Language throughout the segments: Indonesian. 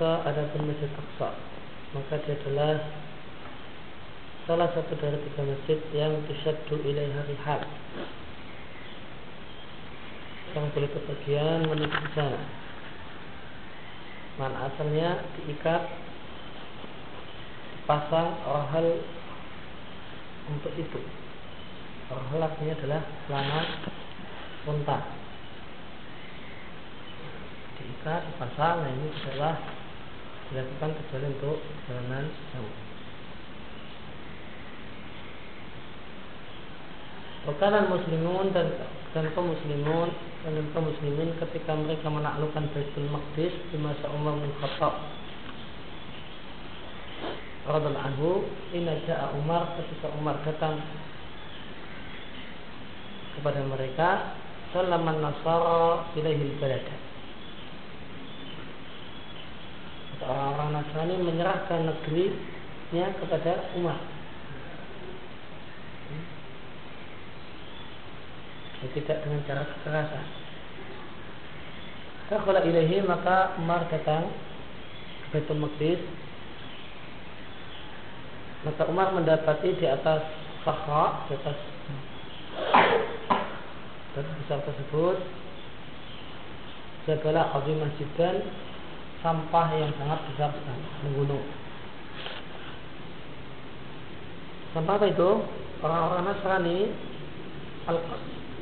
al-aqsa Adapun masjid al-aqsa Maka dia adalah Salah satu dari tiga masjid Yang disyaddu ilaiha rihal Yang boleh kebagian menuju ke sana. Asalnya? Diikat Pasang rohal Untuk itu. Rohal artinya adalah Selama unta diikat dipasang nah ini adalah dilakukan kecuali untuk perjalanan jauh. Wakalan muslimun dan dan kaum muslimun dan kaum muslimin ketika mereka menaklukkan Baitul Maqdis di masa Umar bin Khattab radhiallahu anhu inna ja'a Umar ketika Umar datang kepada mereka Salaman Nasara ilaihil balada Orang-orang Nasrani menyerahkan negerinya kepada Umar. Ya, Tidak dengan cara kekerasan. Kalau ilahi maka Umar datang ke Betul Maqdis. Maka Umar mendapati di atas Sahra, di atas batu besar tersebut segala azimah dan sampah yang sangat besar menggunung. Sampah apa itu? Orang-orang Nasrani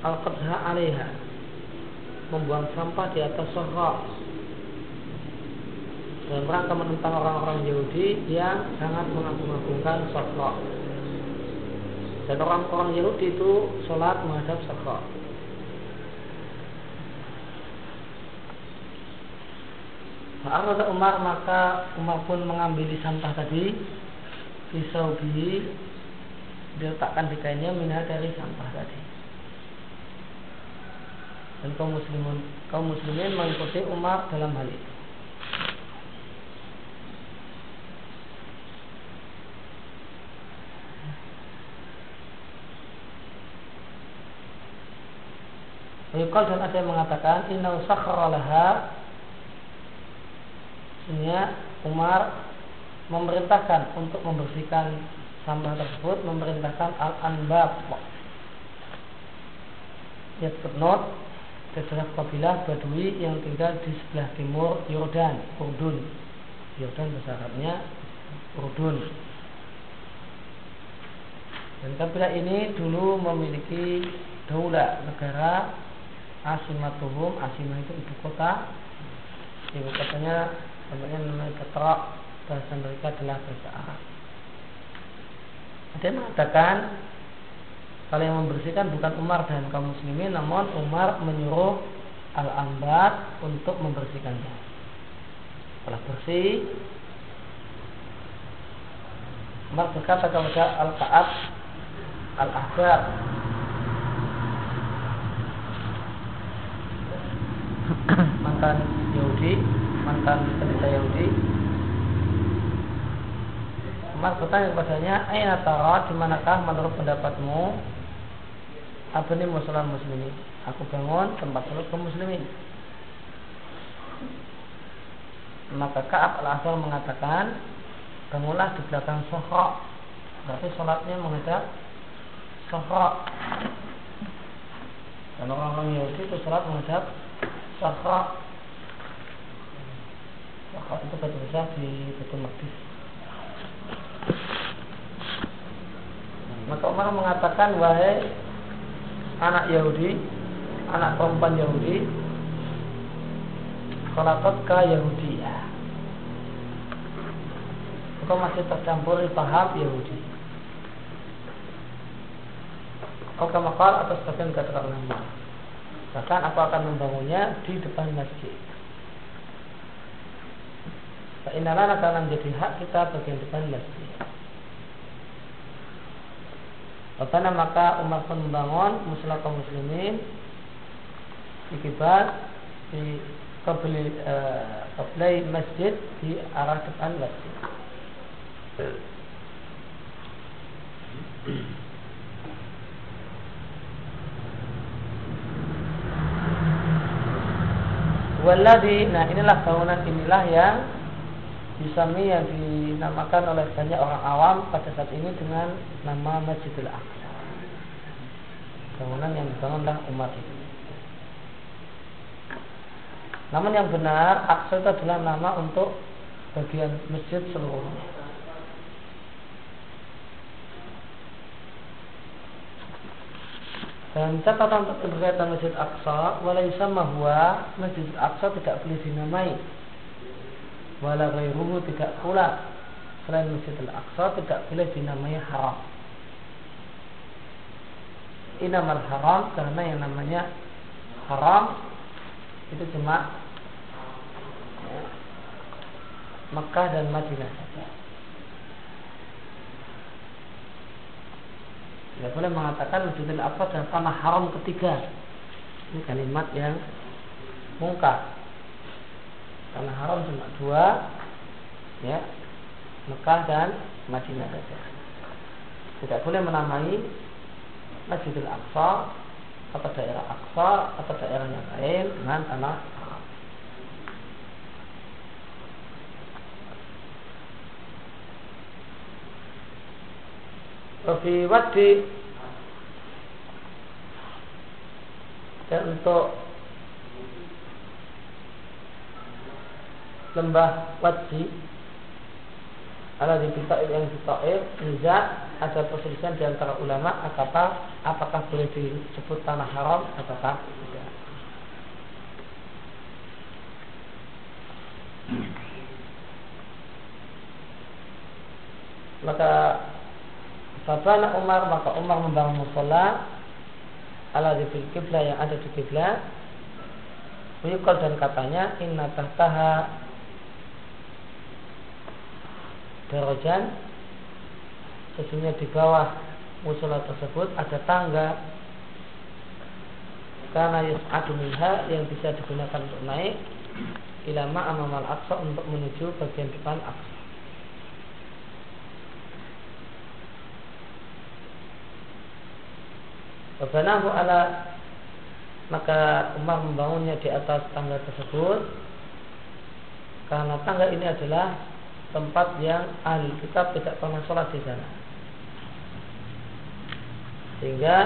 al-qadha alaiha membuang sampah di atas sohra dan mereka menentang orang-orang Yahudi yang sangat mengagung-agungkan dan orang-orang Yahudi itu sholat menghadap sohra Fa'arada Umar maka Umar pun mengambil sampah tadi pisau bihi diletakkan di kainnya minha dari sampah tadi. Dan kaum muslimin kaum muslimin mengikuti Umar dalam hal itu. Yukal dan ada yang mengatakan inna sakhara laha Sehingga Umar memerintahkan untuk membersihkan sampah tersebut memerintahkan al-anbab ya footnote adalah kabilah Badui yang tinggal di sebelah timur Yordan, Urdun. Yordan bahasa Arabnya Urdun. Dan kabilah ini dulu memiliki daulah negara Asimatuhum, Asimah itu ibu kota. Ibu kotanya namanya namanya Petra bahasa mereka adalah Arab ada yang mengatakan kalau yang membersihkan bukan Umar dan kaum muslimin namun Umar menyuruh Al-Ambat untuk membersihkannya. Setelah bersih Umar berkata kepada Al-Ka'ab Al-Ahbar. Mantan Yahudi mantan pendeta Yahudi. Umar bertanya kepadanya Aina tara di manakah menurut pendapatmu Abni musulan muslimin? Aku bangun tempat sholat kaum muslimin. Maka Ka'ab al-Asal mengatakan Bangunlah di belakang sohra. Berarti sholatnya menghadap sohra. Dan orang-orang Yahudi itu sholat menghadap sohra Wakaf itu batu besar di Betul Maqdis. Maka Umar mengatakan wahai anak Yahudi, anak perempuan Yahudi, Yahudi Yahudiyah. Engkau masih tercampur paham Yahudi. Kau kamakal atau sebagian kata nama. Bahkan aku akan membangunnya di depan masjid. Fa'inalana karena menjadi hak kita bagian depan masjid. Karena maka Umar pun membangun musola kaum muslimin di kibat di kebeli uh, masjid di arah depan masjid. Waladi, nah inilah bangunan inilah yang disami yang dinamakan oleh banyak orang awam pada saat ini dengan nama Masjidil Aqsa. Bangunan yang dibangunlah umat ini. Namun yang benar, Aqsa itu adalah nama untuk bagian masjid seluruhnya. Dan catatan berkaitan Masjid Aqsa, walaisa mahwa Masjid Aqsa tidak boleh dinamai. Wala ghairuhu tidak pula selain Masjid Al-Aqsa tidak boleh dinamai haram. Inamal haram karena yang namanya haram itu cuma Mekah dan Madinah saja. Tidak boleh mengatakan Masjidil Aqsa adalah tanah haram ketiga. Ini kalimat yang mungkar. Tanah haram cuma dua, ya, Mekah dan Madinah saja. Tidak boleh menamai Masjidil Aqsa atau daerah Aqsa atau daerah yang lain dengan tanah Wafi wadi dan untuk lembah wadi ala di yang di Taif Niza ada perselisihan di antara ulama apakah apakah boleh disebut tanah haram ataukah tidak maka Fabana Umar maka Umar membangun musola ala di kiblah yang ada di kiblah. Wiyukol dan katanya inna tahtaha darajan sesungguhnya di bawah musola tersebut ada tangga. Karena yus'adu minha yang bisa digunakan untuk naik ilama amamal aqsa untuk menuju bagian depan aqsa. Wabanahu ala maka Umar membangunnya di atas tangga tersebut. Karena tangga ini adalah tempat yang ahli kitab tidak pernah sholat di sana. Sehingga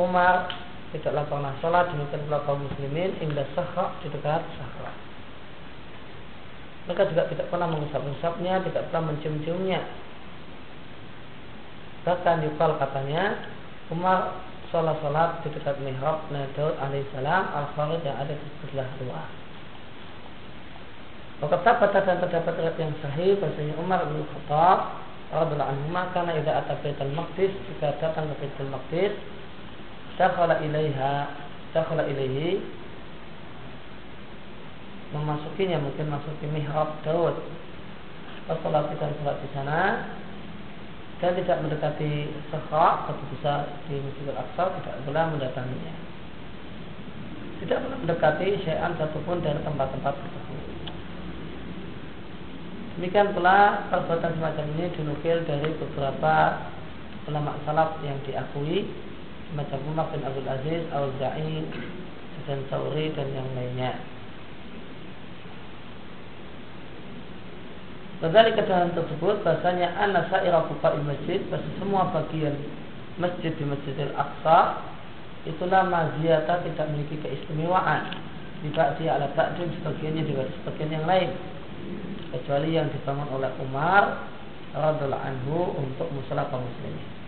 Umar tidaklah pernah sholat demikian pula kaum muslimin indah sahra di dekat sahra. Mereka juga tidak pernah mengusap-usapnya tidak pernah mencium-ciumnya. Bahkan yukal katanya Umar sholat-sholat di dekat mihrab Nabi Daud alaihissalam al-Khalid yang ada di sebelah luar. Maka pada dan terdapat riwayat yang sahih bahasanya Umar bin Khattab radhiyallahu anhu karena idza ata Baitul Maqdis jika datang ke Baitul Maqdis dakhala ilaiha dakhala ilaihi memasukinya mungkin masuki mihrab Daud. Sholat kita sholat di sana dan tidak mendekati Sahra tapi bisa di Masjidil Aqsa tidak boleh mendatanginya tidak mendekati syai'an satupun dari tempat-tempat tersebut demikian pula perbuatan semacam ini dinukil dari beberapa ulama salaf yang diakui semacam Umar bin Abdul Aziz, Al-Za'i, dan Sauri dan yang lainnya. Dari ke dalam tersebut bahasanya anna sa'ira buqa'i masjid bahasa semua bagian masjid di Masjidil Aqsa itulah maziyata tidak memiliki keistimewaan. Tidak dia ala takdim sebagiannya di sebagian yang lain kecuali yang dibangun oleh Umar radhiallahu anhu untuk musola kaum muslimin.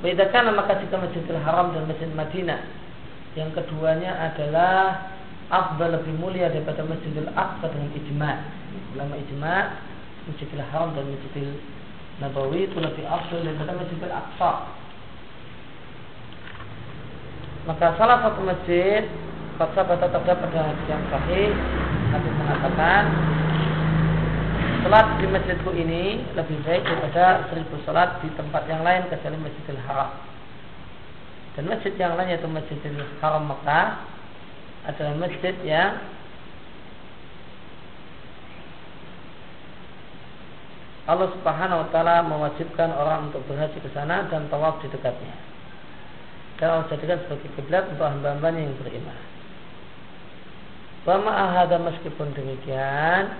Bedakan maka jika Masjidil Haram dan Masjid Madinah yang keduanya adalah afdal lebih mulia daripada Masjidil Aqsa dengan ijma. Ulama ijma Masjidil Haram dan Masjidil Nabawi itu lebih afdal daripada Masjidil Aqsa. Maka salah satu masjid Faksa bata terdapat dalam yang sahih Nabi mengatakan Salat di masjidku ini lebih baik daripada seribu salat di tempat yang lain kecuali Masjidil Haram. Dan masjid yang lain yaitu Masjidil Haram Mekah adalah masjid yang Allah Subhanahu wa taala mewajibkan orang untuk berhaji ke sana dan tawaf di dekatnya. Dan Allah jadikan sebagai kiblat untuk hamba-hamba yang beriman. Wa ma'ahada meskipun demikian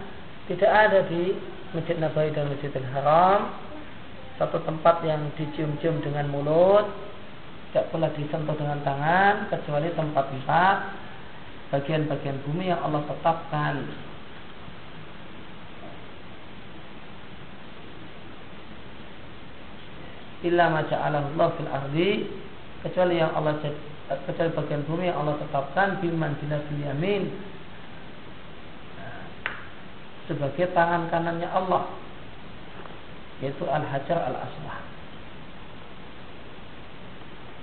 tidak ada di Masjid Nabawi dan Masjidil Haram satu tempat yang dicium-cium dengan mulut tidak pula disentuh dengan tangan kecuali tempat-tempat bagian-bagian bumi yang Allah tetapkan illa ma Allah fil ardi kecuali yang Allah kecuali bagian bumi yang Allah tetapkan biman fil yamin. Sebagai tangan kanannya Allah yaitu al-hajar al-aswad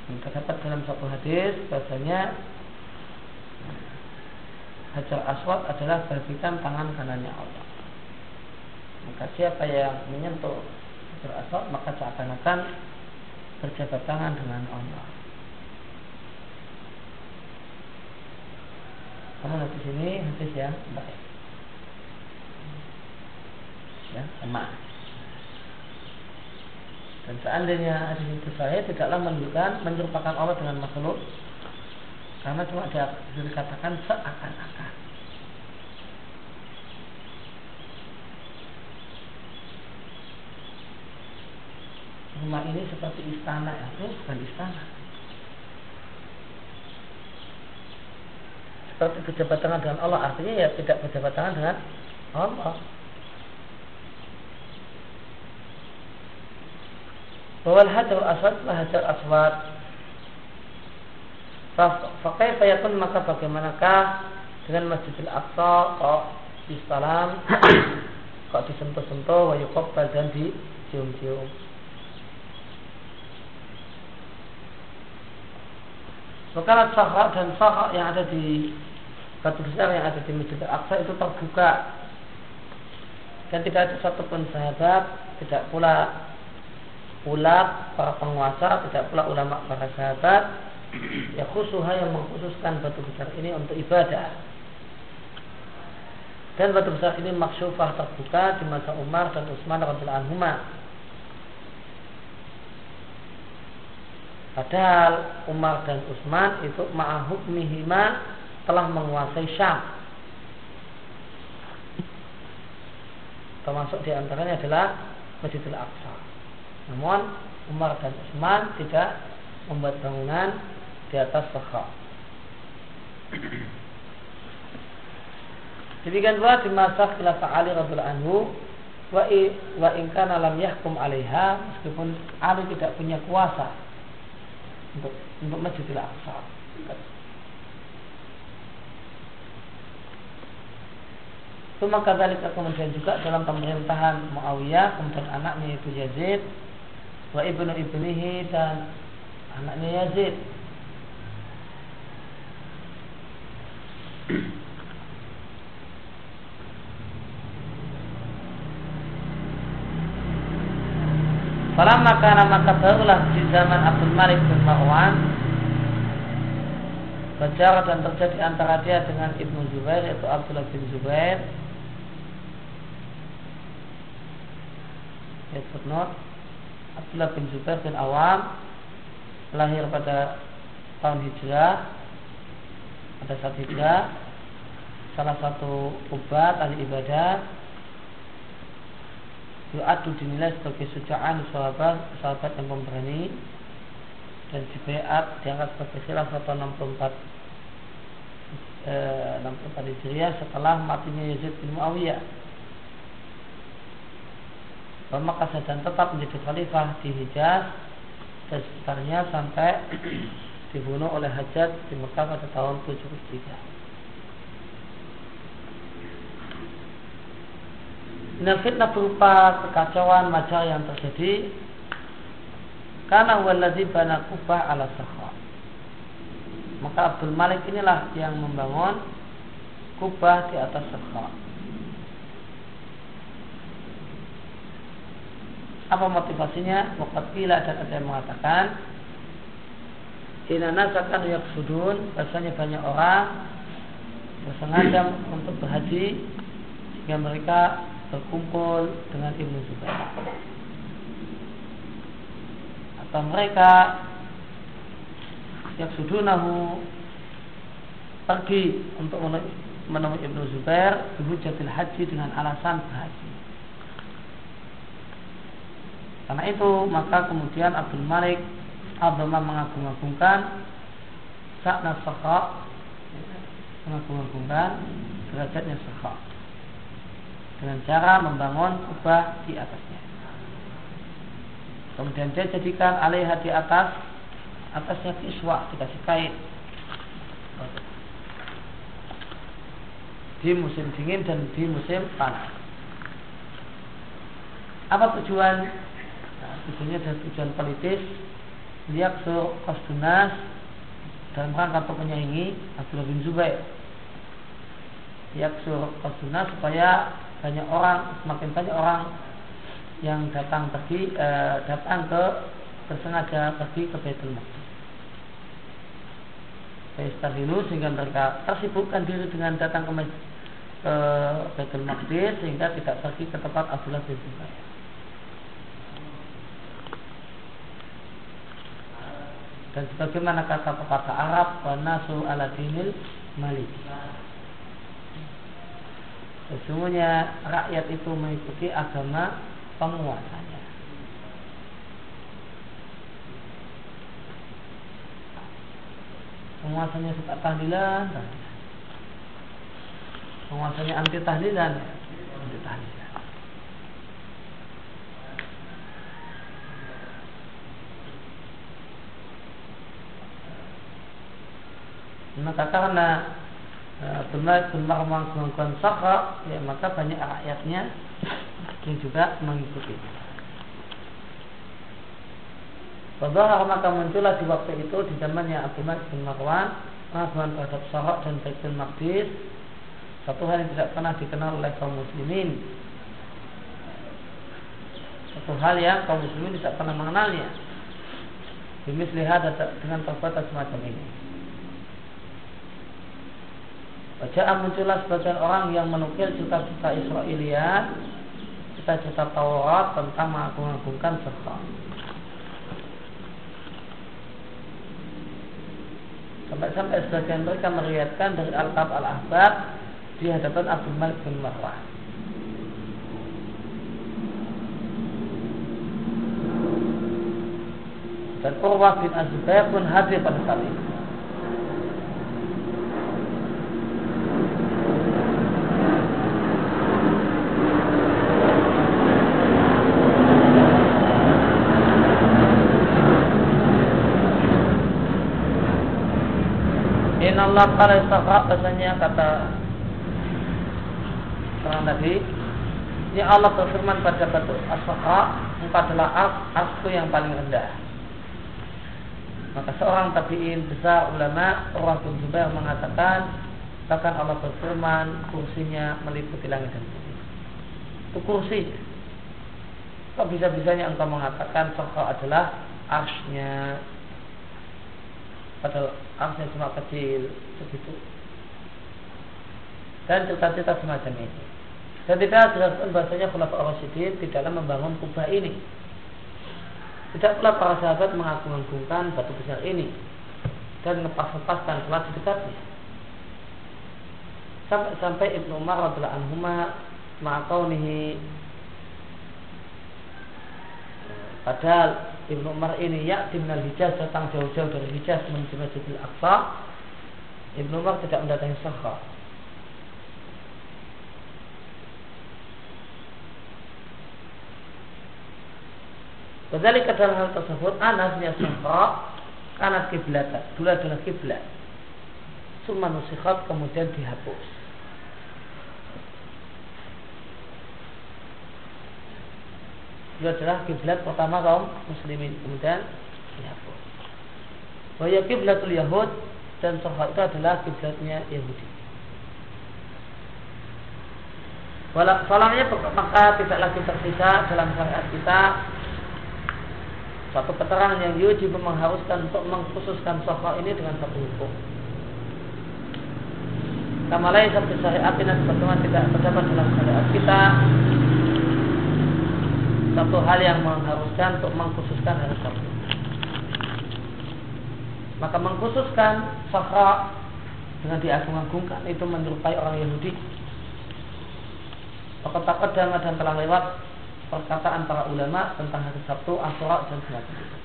terdapat dalam satu hadis bahasanya hajar aswad adalah bagikan tangan kanannya Allah. Maka siapa yang menyentuh berasal maka seakan-akan berjabat tangan dengan Allah. Karena di sini hadis yang baik. Ya, emas. Dan seandainya hadis itu saya tidaklah menunjukkan menyerupakan Allah dengan makhluk karena cuma dia dikatakan seakan-akan. Rumah ini seperti istana ya. Itu bukan istana. Seperti berjabat tangan dengan Allah. Artinya ya tidak berjabat tangan dengan Allah. Bahwa hajar aswad hajar aswad. Fakai pun maka bagaimanakah dengan Masjidil Aqsa? Kok salam kok disentuh-sentuh wayukok dan dicium-cium Maka sahra dan sahra yang ada di batu besar yang ada di Masjid Al-Aqsa itu terbuka dan tidak ada satupun sahabat, tidak pula ulat para penguasa, tidak pula ulama para sahabat ya khusuha yang mengkhususkan batu besar ini untuk ibadah. Dan batu besar ini maksyufah terbuka di masa Umar dan Utsman radhiyallahu anhu Padahal Umar dan Utsman itu mihima telah menguasai Syam. Termasuk di antaranya adalah Masjidil Aqsa. Namun Umar dan Utsman tidak membuat bangunan di atas Sakha. Demikian pula di masa khilafah Ali radhiallahu anhu wa wa in kana lam yahkum 'alaiha meskipun Ali tidak punya kuasa untuk untuk Masjidil Aqsa. Cuma kadzalika kemudian juga dalam pemerintahan Muawiyah kemudian anaknya itu Yazid wa ibnu ibnihi dan anaknya Yazid Falamma kana maka barulah di zaman Abdul Malik bin Marwan Berjarak dan terjadi antara dia dengan Ibnu Zubair yaitu Abdullah bin Zubair Ya footnote Abdullah bin Zubair bin Awam Lahir pada tahun hijrah Pada saat hijrah Salah satu obat ahli ibadah Yu'adu dinilai sebagai sujaan sahabat sahabat yang pemberani dan dibeat diangkat sebagai khilaf atau 64 eh, 64 Hijriah setelah matinya Yazid bin Muawiyah maka dan tetap menjadi khalifah di Hijaz dan sekitarnya sampai dibunuh oleh Hajat di Mekah pada tahun 73. Minal fitnah berupa kekacauan majar yang terjadi karena waladhi bana kubah ala sahra. Maka Abdul Malik inilah yang membangun kubah di atas sahra. Apa motivasinya? Wakat bila dan ada yang mengatakan Ina nasakan yaksudun Bahasanya banyak orang Bersengaja untuk berhaji Sehingga mereka berkumpul dengan Ibnu Zubair Atau mereka Yaksudunahu Pergi untuk menemui Ibnu Zubair Bihujatil haji dengan alasan berhaji Karena itu maka kemudian Abdul Malik Abdullah mengagung-agungkan Sa'na Sakha Mengagung-agungkan Derajatnya Sakha Dengan cara membangun kubah di atasnya. Kemudian dia jadikan alaiha di atas Atasnya kiswah Dikasih kain. Di musim dingin dan di musim panas. Apa tujuan? Nah, tujuannya adalah tujuan politis. Lihat Qasdunas dalam rangka untuk menyaingi Abdullah bin Zubair. Yaksur Qasdunas supaya banyak orang semakin banyak orang yang datang pergi e, datang ke bersengaja pergi ke Baitul Maqdis. Faistahilu sehingga mereka tersibukkan diri dengan datang ke, ke Baitul Maqdis sehingga tidak pergi ke tempat Abdullah bin Zubair. dan sebagaimana kata pepatah Arab wanasu ala dinil malik sesungguhnya rakyat itu mengikuti agama penguasanya. Penguasanya suka tahlilan. Penguasanya anti tahlilan anti tahlilan maka karena benar benar melakukan sakha ya maka banyak rakyatnya yang juga mengikuti. Bahwa maka muncullah di waktu itu di zamannya Abu Malik bin Marwan pengakuan terhadap Sahak dan Baitul Maqdis satu hal yang tidak pernah dikenal oleh kaum muslimin. Satu hal yang kaum muslimin tidak pernah mengenalnya. Lihat dengan perbuatan semacam ini Wajah muncullah sebagian orang yang menukil cerita-cerita Israeliat, cerita-cerita Taurat tentang mengagung-agungkan serta. Sampai-sampai sebagian mereka meriatkan dari Al-Qab Al-Ahbab di hadapan Abdul Malik bin Marwah. Dan Urwah bin Azubair pun hadir pada saat itu. Allah pada istafak bahasanya kata orang tadi ini Allah berfirman pada batu asfaqa engkau adalah as, asku yang paling rendah. Maka seorang tabiin besar ulama orang bin Zubair mengatakan bahkan Allah berfirman kursinya meliputi langit dan bumi. Itu kursi. Kok bisa-bisanya engkau mengatakan sokok adalah arsnya padahal arsnya cuma kecil begitu dan cerita-cerita semacam ini. Dan tidak jelaskan bahasanya Khulafa Rasyidin di dalam membangun kubah ini. Tidak pula para sahabat mengagung-agungkan batu besar ini dan lepas-lepaskan sholat di dekatnya sampai-sampai Ibnu Umar radhiallahu anhu ma'akaunihi padahal Ibnu Umar ini ya minal Hijaz datang jauh-jauh dari Hijaz menuju Masjidil Aqsa. Ibnu Umar tidak mendatangi. Kembali ke dalam hal tersebut Anasnya Sakha Anas kiblat Dulu adalah kiblat Summa nusikhat kemudian dihapus itu adalah kiblat pertama kaum muslimin kemudian dihapus. Wahya kiblatul Yahud dan Sofa itu adalah kiblatnya Yahudi. Salahnya maka tidak lagi tersisa dalam syariat kita satu keterangan yang yujib mengharuskan untuk mengkhususkan sahra ini dengan satu hukum. Kama lain sabtu syariatina sebagaimana tidak terdapat dalam syariat kita satu hal yang mengharuskan untuk mengkhususkan hari Sabtu. Maka mengkhususkan sahra dengan diagung-agungkan itu menyerupai orang Yahudi. Maka takut dan telah lewat perkataan para ulama tentang hari Sabtu, Asyura dan semacamnya.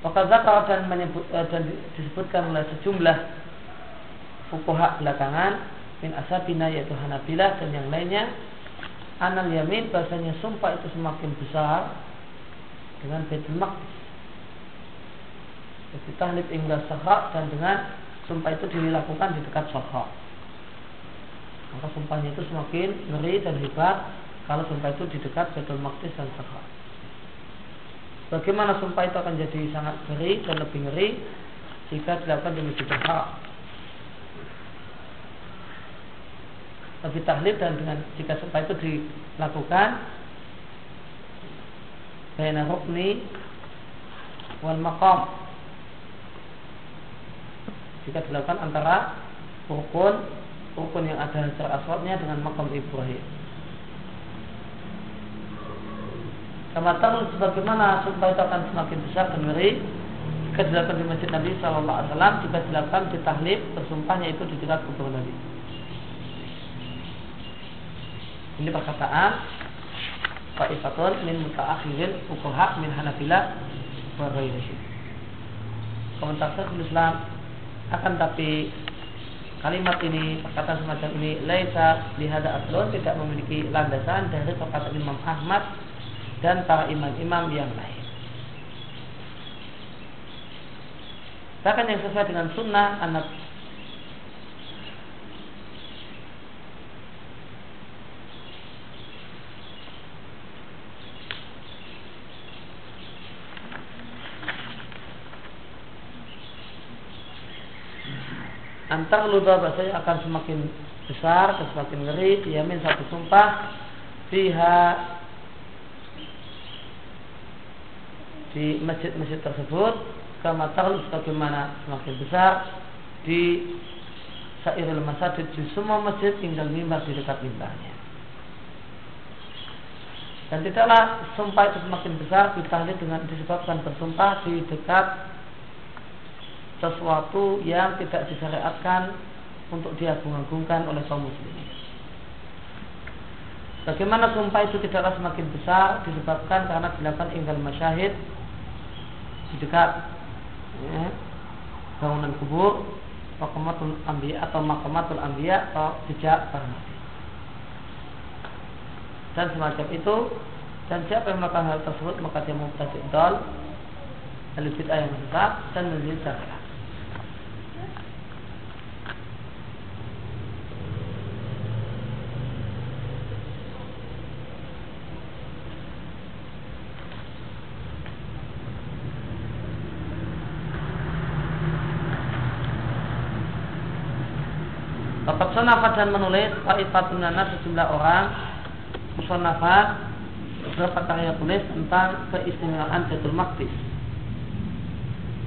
Maka zakar dan, menyebut, eh, dan disebutkan oleh sejumlah fukuha belakangan min asabina yaitu Hanabilah dan yang lainnya anal yamin bahasanya sumpah itu semakin besar dengan Baitul Maqdis jadi tahlib hingga sahak dan dengan sumpah itu dilakukan di dekat sahak. Maka sumpahnya itu semakin ngeri dan hebat kalau sumpah itu di dekat Baitul Maqdis dan sahak. Bagaimana sumpah itu akan jadi sangat ngeri dan lebih ngeri jika dilakukan di Masjidil Haram. Lebih tahlib dan dengan jika sumpah itu dilakukan baina rukni wal maqam jika dilakukan antara rukun rukun yang ada hajar aswadnya dengan makam Ibrahim. Kama tahu sebagaimana sumpah itu akan semakin besar dan ngeri jika dilakukan di masjid Nabi Shallallahu Alaihi Wasallam jika dilakukan di tahlib bersumpahnya itu di dekat kubur Nabi. Ini perkataan Fa'ifatun min mutaakhirin fuqaha min Hanafilah wa. Komentar Syekhul Islam akan tapi kalimat ini perkataan semacam ini laisa lihada aslun tidak memiliki landasan dari perkataan Imam Ahmad dan para imam-imam yang lain. Bahkan yang sesuai dengan sunnah anak antar ludah bahasanya akan semakin besar semakin ngeri diamin satu sumpah pihak di masjid-masjid tersebut kama tarlu sebagaimana semakin besar di sairil masjid di semua masjid tinggal mimbar di dekat mimbarnya dan tidaklah sumpah itu semakin besar ditahlil dengan disebabkan bersumpah di dekat sesuatu yang tidak disyariatkan untuk diagung-agungkan oleh kaum muslimin. Bagaimana sumpah itu tidaklah semakin besar disebabkan karena dilakukan inggal masyahid di dekat ya, bangunan kubur makamatul ambiya atau makamatul ambiya atau jejak para nabi. Dan semacam itu dan siapa yang melakukan hal tersebut maka dia mubtadi' dal bid'ah yang dan menjadi syariat. Bapak sonafat dan menulis Ta'ifatun Nana sejumlah orang Musonafat Beberapa karya tulis tentang keistimewaan Baitul Maqdis.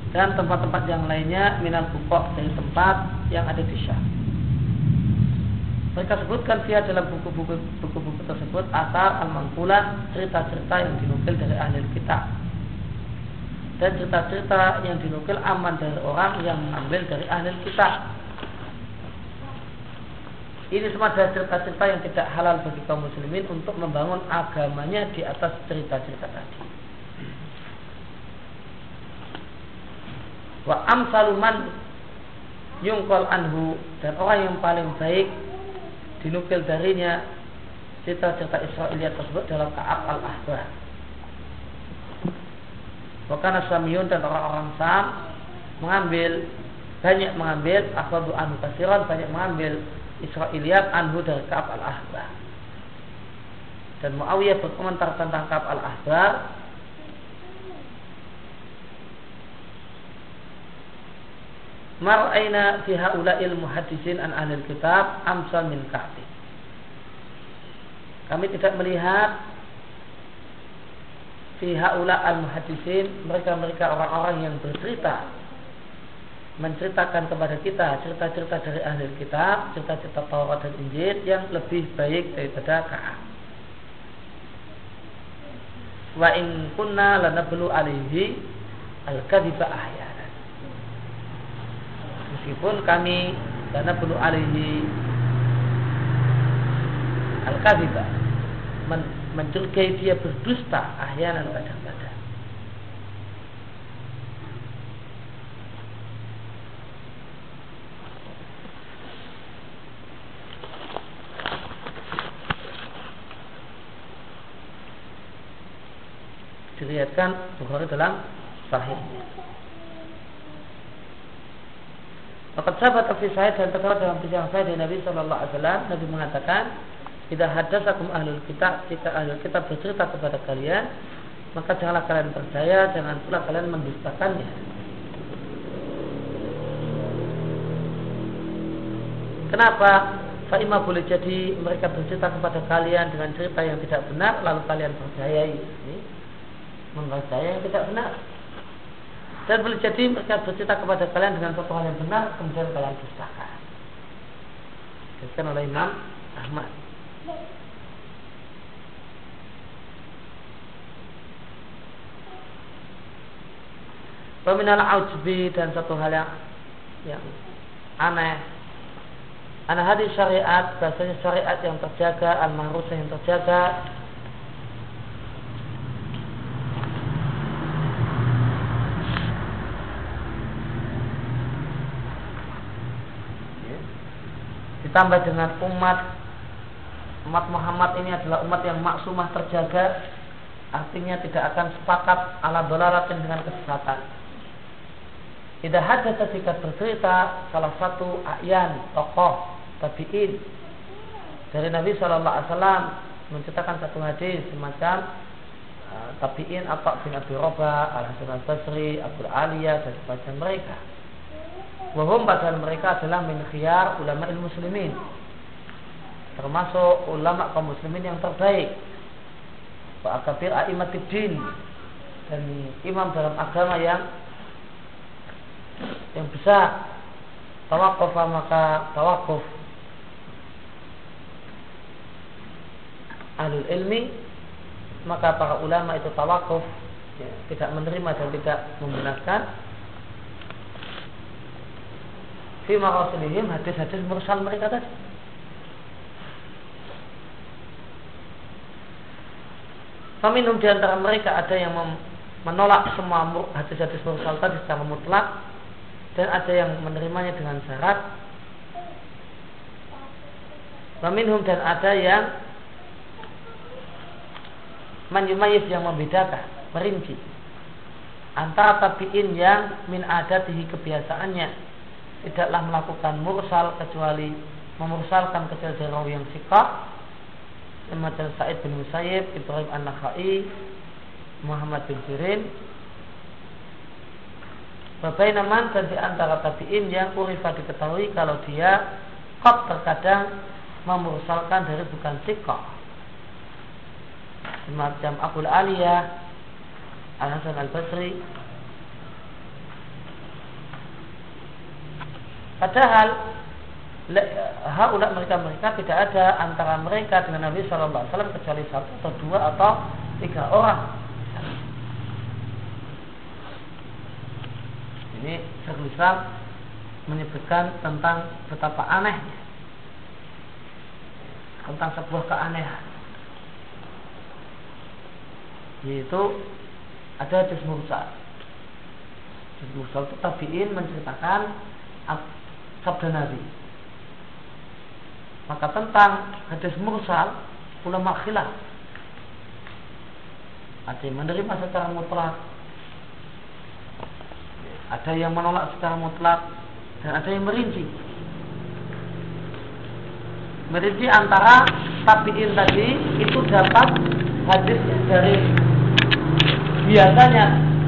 Dan tempat-tempat yang lainnya Minal Bukok dari tempat yang ada di Syah. Mereka sebutkan via dalam buku-buku tersebut asal al-mangkulah cerita-cerita yang dinukil dari ahli kitab. Dan cerita-cerita yang dinukil aman dari orang yang mengambil dari ahli kitab ini semua adalah cerita-cerita yang tidak halal bagi kaum muslimin untuk membangun agamanya di atas cerita-cerita tadi. Wa amsaluman yungkol anhu dan orang yang paling baik dinukil darinya cerita-cerita Israiliyat tersebut dalam Ka'ab al-Ahbar. Wakana Samiyun dan orang-orang Sam mengambil banyak mengambil akhwadu anu kasiran banyak mengambil Israiliyat anhu dari Ka'ab al-Ahbar. Dan Muawiyah berkomentar tentang Ka'ab al-Ahbar mar'aina fi haula'il muhaddisin an ahlil kitab amsal min kahti. Kami tidak melihat fi haula muhaddisin mereka-mereka orang-orang yang bercerita menceritakan kepada kita cerita-cerita dari ahli kitab, cerita-cerita Taurat dan Injil yang lebih baik daripada Ka'ab. Wa in kunna lanablu al-kadhiba ahyanan. Meskipun kami lanablu alaihi al-kadhiba men mencurigai dia berdusta ahyanan kadang-kadang. Diriatkan Bukhari dalam sahihnya. Maka sahabat Afi Sa'id dan terkenal dalam kisah saya dari Nabi Shallallahu Alaihi Wasallam Nabi mengatakan tidak hadasakum ahlul kitab jika ahlul kitab bercerita kepada kalian maka janganlah kalian percaya jangan pula kalian mendustakannya Kenapa? Fa'ima boleh jadi mereka bercerita kepada kalian dengan cerita yang tidak benar lalu kalian percayai. Ini mempercayai yang tidak benar. Dan boleh jadi mereka bercerita kepada kalian dengan suatu hal yang benar, kemudian kalian dustakan. Dikatakan oleh Imam Ahmad. Peminal aujbi dan satu hal yang yang aneh. Anak hadis syariat, bahasanya syariat yang terjaga, al-mahrus yang terjaga, ditambah dengan umat umat Muhammad ini adalah umat yang maksumah terjaga artinya tidak akan sepakat ala dolaratin dengan kesesatan tidak ada ketika bercerita salah satu ayan tokoh tabiin dari Nabi Shallallahu Alaihi menceritakan satu hadis semacam uh, tabiin apa bin Abi Roba, Al Hasan Al Basri, Abdul Aliyah dan semacam mereka. Wahum padahal mereka adalah min khiyar ulama ilmu muslimin. Termasuk ulama kaum muslimin yang terbaik. Wa akabir a'imatiddin dan imam dalam agama yang yang besar. Tawakuf maka tawakuf ahlul ilmi maka para ulama itu tawakuf ya, tidak menerima dan tidak membenarkan fi marasilihim hadis-hadis mursal mereka tadi. Faminum di antara mereka ada yang menolak semua hadis-hadis mursal tadi secara mutlak dan ada yang menerimanya dengan syarat. Faminhum dan ada yang menyumayis yang membedakan, merinci antara tabiin yang min adatihi kebiasaannya tidaklah melakukan mursal kecuali memursalkan kecuali dari rawi yang sikah semacam Said bin Musayyib, Ibrahim An-Nakhai, Muhammad bin Sirin. Babainaman dan di antara tabi'in yang urifa diketahui kalau dia kok terkadang memursalkan dari bukan sikah semacam Abdul Aliyah Al Hasan Padahal haulah mereka-mereka tidak ada antara mereka dengan Nabi Shallallahu Alaihi Wasallam kecuali satu atau dua atau tiga orang. Ini Syekhul Islam menyebutkan tentang betapa anehnya tentang sebuah keanehan yaitu ada hadis mursal hadis itu tabiin menceritakan sabda Nabi. Maka tentang hadis mursal ulama khilaf. Ada yang menerima secara mutlak, ada yang menolak secara mutlak, dan ada yang merinci. Merinci antara tabiin tadi itu dapat hadis dari biasanya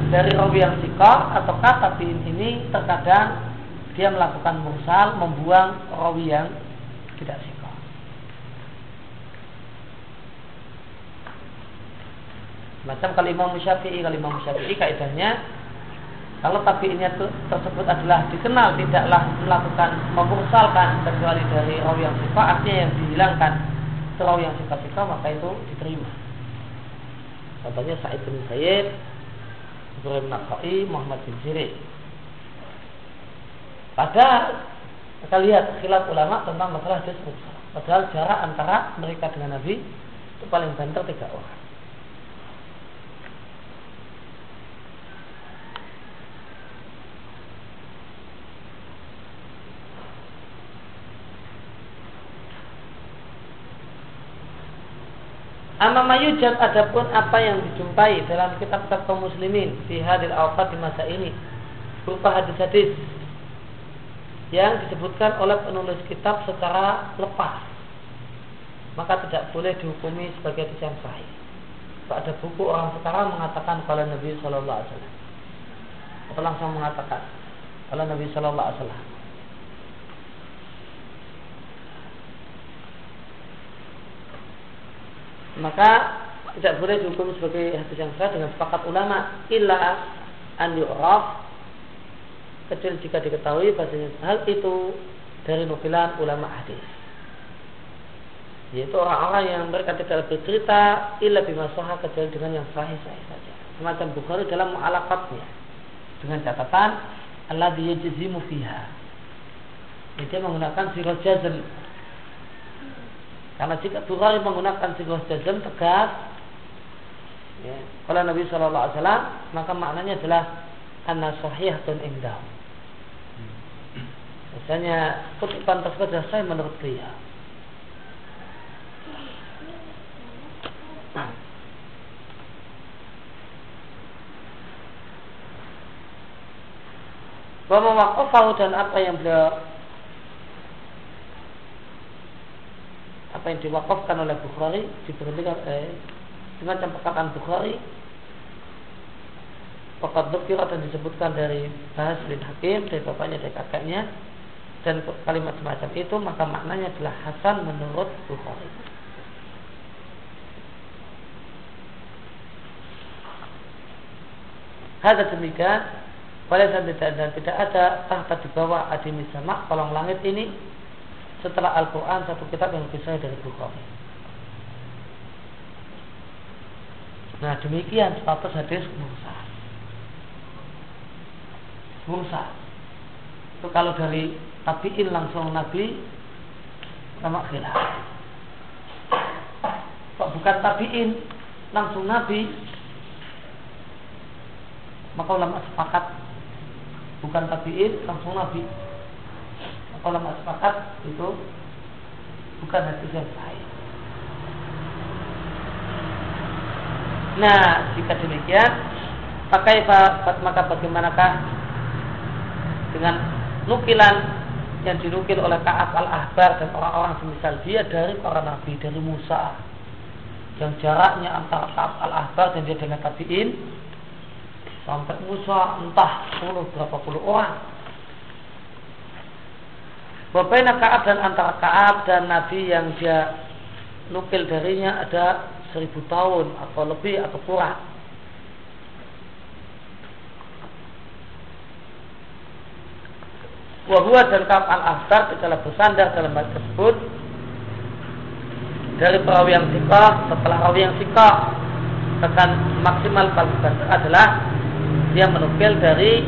dari rawi yang sikap ataukah tabiin ini terkadang dia melakukan mursal membuang rawi yang tidak sikoh. Macam kalau Imam Syafi'i, kalau Imam Syafi'i kaidahnya kalau tabiinnya tersebut adalah dikenal tidaklah melakukan memursalkan kecuali dari rawi yang sifat artinya yang dihilangkan rawi yang sifat maka itu diterima. Contohnya Sa'id bin Sayyid, Ibrahim Nakhai, Muhammad bin Sirin. Padahal kita lihat khilaf ulama tentang masalah hadis Padahal jarak antara mereka dengan Nabi itu paling banter tiga orang. Amma mayujad adapun apa yang dijumpai dalam kitab-kitab kaum muslimin di hadir awqat di masa ini berupa hadis-hadis yang disebutkan oleh penulis kitab secara lepas. Maka tidak boleh dihukumi sebagai hadis yang sahih. Ada buku orang sekarang mengatakan kalau Nabi Shallallahu Alaihi Wasallam. Atau langsung mengatakan kalau Nabi Shallallahu Alaihi Wasallam. Maka tidak boleh dihukum sebagai hadis yang sahih dengan sepakat ulama illa an yu'raf kecil jika diketahui bahasanya hal itu dari nukilan ulama hadis. Yaitu orang-orang yang mereka tidak bercerita illa bimasaha kecuali dengan yang sahih-sahih saja. Semacam Bukhari dalam mu'alaqatnya. Dengan catatan Allah yajzimu fiha. Dia menggunakan sirah jazm. Karena jika Bukhari menggunakan sigah jazm tegas, ya, kalau Nabi Shallallahu Alaihi Wasallam maka maknanya adalah anna sahih dan indah. Misalnya kutipan tersebut saya menurut dia. Bahwa dan apa yang beliau apa yang diwakafkan oleh Bukhari diberhentikan eh, dengan perkataan Bukhari Fakat Dukira dan disebutkan dari Bahas bin Hakim dari bapaknya dari kakaknya dan kalimat semacam itu maka maknanya adalah Hasan menurut Bukhari. Ada demikian pada dan tidak ada tahta di bawah adimi sama kolong langit ini setelah Al-Quran satu kitab yang sahih dari Bukhari. Nah demikian status hadis mursal. Mursal. Itu kalau dari tabiin langsung Nabi sama khilaf. Kok bukan tabiin langsung Nabi maka ulama sepakat bukan tabiin langsung Nabi ulama sepakat itu bukan hadis yang sahih. Nah, jika demikian, pakai maka bagaimanakah dengan nukilan yang dinukil oleh Ka'ab al-Ahbar dan orang-orang semisal dia dari para nabi dari Musa yang jaraknya antara Ka'ab al-Ahbar dan dia dengan tabi'in sampai Musa entah 10 berapa puluh orang Wabaina Kaab dan antara Kaab dan Nabi yang dia nukil darinya ada seribu tahun atau lebih atau kurang. Wahua dan Kaab al-Ahbar tidaklah bersandar dalam hal tersebut dari perawi yang sikah setelah perawi yang sikah tekan maksimal paling adalah dia menukil dari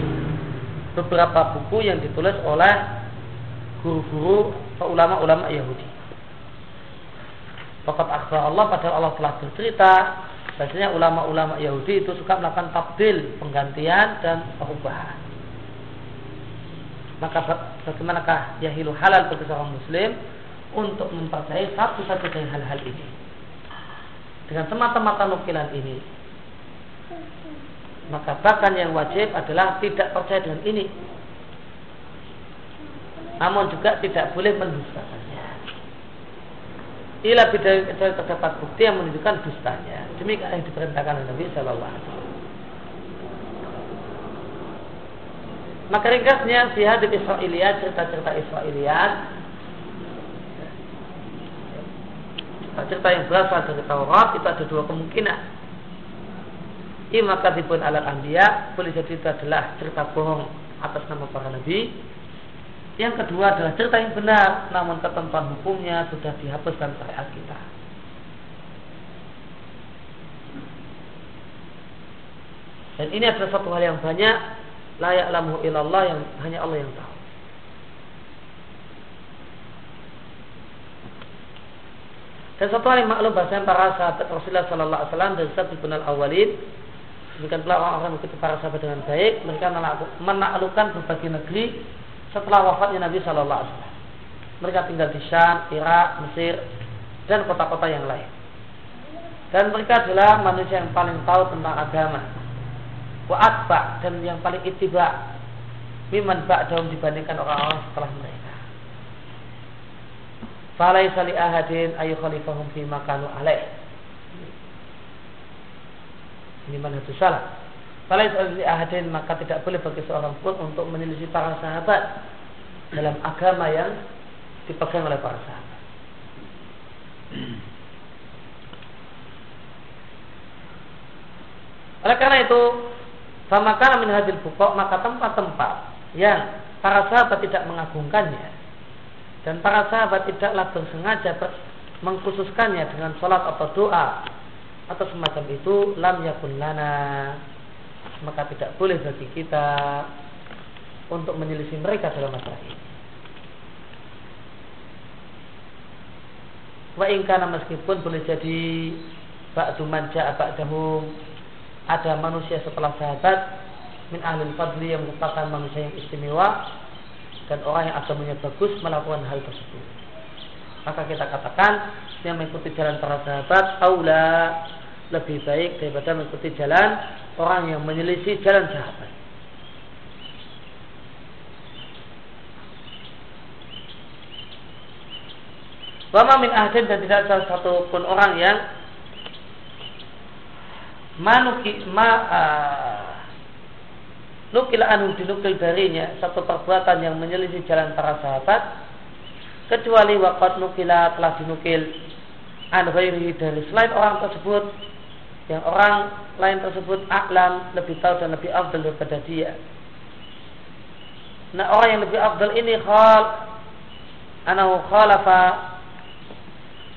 beberapa buku yang ditulis oleh guru-guru ulama-ulama Yahudi. Fakat akhbar Allah padahal Allah telah bercerita Biasanya ulama-ulama Yahudi itu suka melakukan tabdil, penggantian dan perubahan. Maka bagaimanakah yahilu halal bagi seorang muslim untuk mempercayai satu satu dari hal-hal ini dengan semata-mata nukilan ini maka bahkan yang wajib adalah tidak percaya dengan ini namun juga tidak boleh mendustakannya. Ila bidai terdapat bukti yang menunjukkan dustanya. Demikian yang diperintahkan oleh Nabi Shallallahu Alaihi Wasallam. Maka ringkasnya di hadis Israiliyat, cerita-cerita Israiliyat cerita yang berasal dari Taurat itu ada dua kemungkinan. Ima kadibun alat anbiya boleh jadi itu adalah cerita bohong atas nama para nabi. Yang kedua adalah cerita yang benar, namun ketentuan hukumnya sudah dihapus dalam syariat kita. Dan ini adalah satu hal yang banyak layak lamu ilallah yang hanya Allah yang tahu. Dan satu hal yang maklum bahasa para sahabat Rasulullah Sallallahu Alaihi Wasallam dan sahabat bin awalin Demikian pula orang-orang mengikuti para sahabat dengan baik Mereka menaklukkan berbagai negeri Setelah wafatnya Nabi Sallallahu Alaihi Wasallam. Mereka tinggal di Syam, Irak, Mesir Dan kota-kota yang lain. Dan mereka adalah manusia yang paling tahu tentang agama Wa atba dan yang paling itiba Miman ba'dahum dibandingkan orang-orang setelah mereka Falaisa li ahadin ayu khalifahum fi makanu alaih. Ini itu salah. Falaisa li ahadin maka tidak boleh bagi seorang pun untuk menyelisih para sahabat dalam agama yang dipegang oleh para sahabat. Oleh karena itu, Famakana min hadil bukok maka tempat-tempat yang para sahabat tidak mengagungkannya dan para sahabat tidaklah bersengaja mengkhususkannya dengan sholat atau doa atau semacam itu lam yakun lana maka tidak boleh bagi kita untuk menyelisih mereka dalam masalah ini. Wa ingkana meskipun boleh jadi ba'du manja ba'dahum ada manusia setelah sahabat min ahli fadli yang merupakan manusia yang istimewa dan orang yang agamanya bagus melakukan hal tersebut. Maka kita katakan yang mengikuti jalan para sahabat aula lebih baik daripada mengikuti jalan orang yang menyelisih jalan sahabat. Wama min ahdin dan tidak salah satu pun orang yang manuki ma uh, nukil anu dinukil darinya satu perbuatan yang menyelisih jalan para sahabat kecuali wakat nukila telah dinukil an dari selain orang tersebut yang orang lain tersebut aklam lebih tahu dan lebih afdal daripada dia. Nah orang yang lebih afdal ini khal anahu khalafa